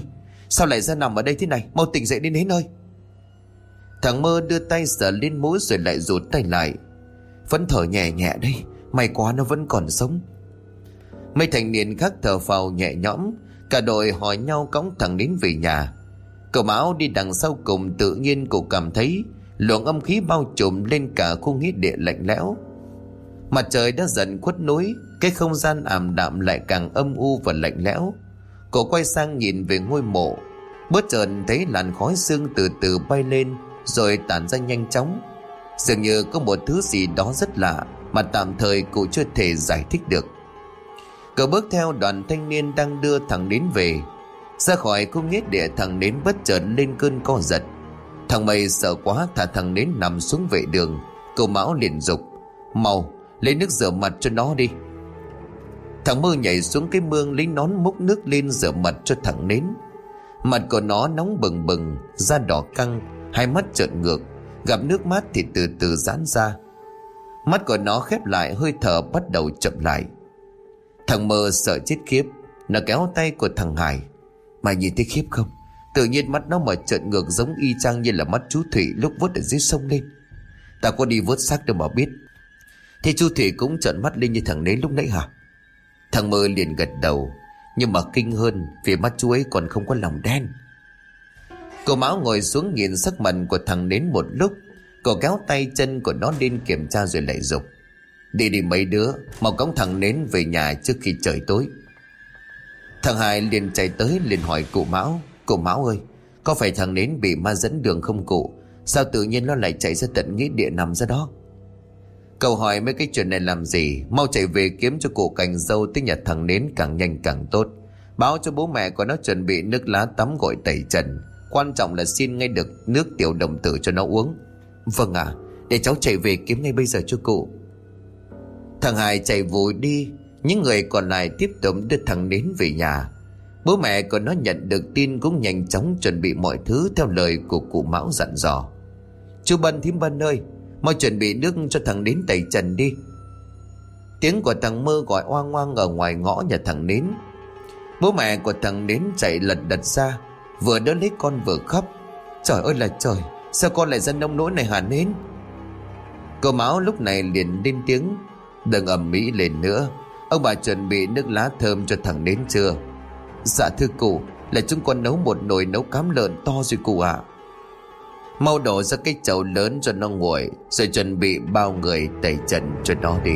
Sao lại ra nằm ở đây thế này? Mau tỉnh dậy đi nến ơi. Thằng mơ đưa tay sờ lên mũi rồi lại rụt tay lại. Vẫn thở nhẹ nhẹ đây, May quá nó vẫn còn sống. Mấy thành niên khác thở phào nhẹ nhõm, Cả đội hỏi nhau cõng thằng đến về nhà. Cậu Mão đi đằng sau cùng tự nhiên cậu cảm thấy Luồng âm khí bao trùm lên cả khu nghĩa địa lạnh lẽo. Mặt trời đã dần khuất núi, Cái không gian ảm đạm lại càng âm u và lạnh lẽo. Cậu quay sang nhìn về ngôi mộ. Bất chợt thấy làn khói xương từ từ bay lên rồi tản ra nhanh chóng. Dường như có một thứ gì đó rất lạ Mà tạm thời cụ chưa thể giải thích được. Cậu bước theo đoàn thanh niên đang đưa thằng đến về. Ra khỏi khu nghĩa địa thằng nến bất chợt lên cơn co giật. Thằng mày sợ quá thả thằng nến nằm xuống vệ đường. Cậu Mão liền dục, Mau, lấy nước rửa mặt cho nó đi. Thằng mơ nhảy xuống cái mương lấy nón múc nước lên rửa mặt cho thằng nến Mặt của nó nóng bừng bừng, Da đỏ căng. Hai mắt trợn ngược Gặp nước mắt thì từ từ giãn ra. Mắt của nó khép lại, hơi thở bắt đầu chậm lại. Thằng mơ sợ chết khiếp, Nó kéo tay của thằng Hải. Mày nhìn thấy khiếp không? Tự nhiên mắt nó mở trợn ngược giống y chang như là mắt chú Thủy lúc vớt ở dưới sông lên. Ta có đi vớt xác đâu mà biết. Thế chú Thủy cũng trợn mắt lên như thằng nấy lúc nãy hả? Thằng mơ liền gật đầu, Nhưng mà kinh hơn Vì mắt chú ấy còn không có lòng đen. Cô Mão ngồi xuống nhìn sắc mặt của thằng đến một lúc. Cô kéo tay chân của nó lên kiểm tra rồi lại dục. Đi đi mấy đứa, Mau cống thằng nến về nhà trước khi trời tối. Thằng Hai liền chạy tới liền hỏi cụ Mão Cụ Mão ơi, Có phải thằng Nến bị ma dẫn đường không cụ? Sao tự nhiên nó lại chạy ra tận nghĩa địa nằm ra đó? Cậu hỏi mấy cái chuyện này làm gì? Mau chạy về kiếm cho cụ cành dâu Tới nhà thằng Nến càng nhanh càng tốt. Báo cho bố mẹ của nó chuẩn bị nước lá tắm gội tẩy trần. Quan trọng là xin ngay được nước tiểu đồng tử cho nó uống Vâng ạ à, Để cháu chạy về kiếm ngay bây giờ cho cụ Thằng Hải chạy vội đi Những người còn lại tiếp tục đưa thằng Nến về nhà Bố mẹ của nó nhận được tin cũng nhanh chóng chuẩn bị mọi thứ theo lời của cụ Mão dặn dò. Chú Bân thím Bân ơi, mau chuẩn bị nước cho thằng Nến tẩy trần đi. Tiếng của thằng Mơ gọi oang oang ở ngoài ngõ nhà thằng Nến. Bố mẹ của thằng Nến chạy lật đật ra, vừa đỡ lấy con vừa khóc. Trời ơi là trời, sao con lại ra nông nỗi này hả Nến? Cô máu lúc này liền lên tiếng, đừng ầm mỹ lên nữa. Ông bà chuẩn bị nước lá thơm cho thằng Nến chưa? Dạ thưa cụ Là chúng con nấu một nồi nấu cám lợn to rồi cụ ạ à. Mau đổ ra cái chậu lớn cho nó nguội Rồi chuẩn bị bao người tẩy trần cho nó đi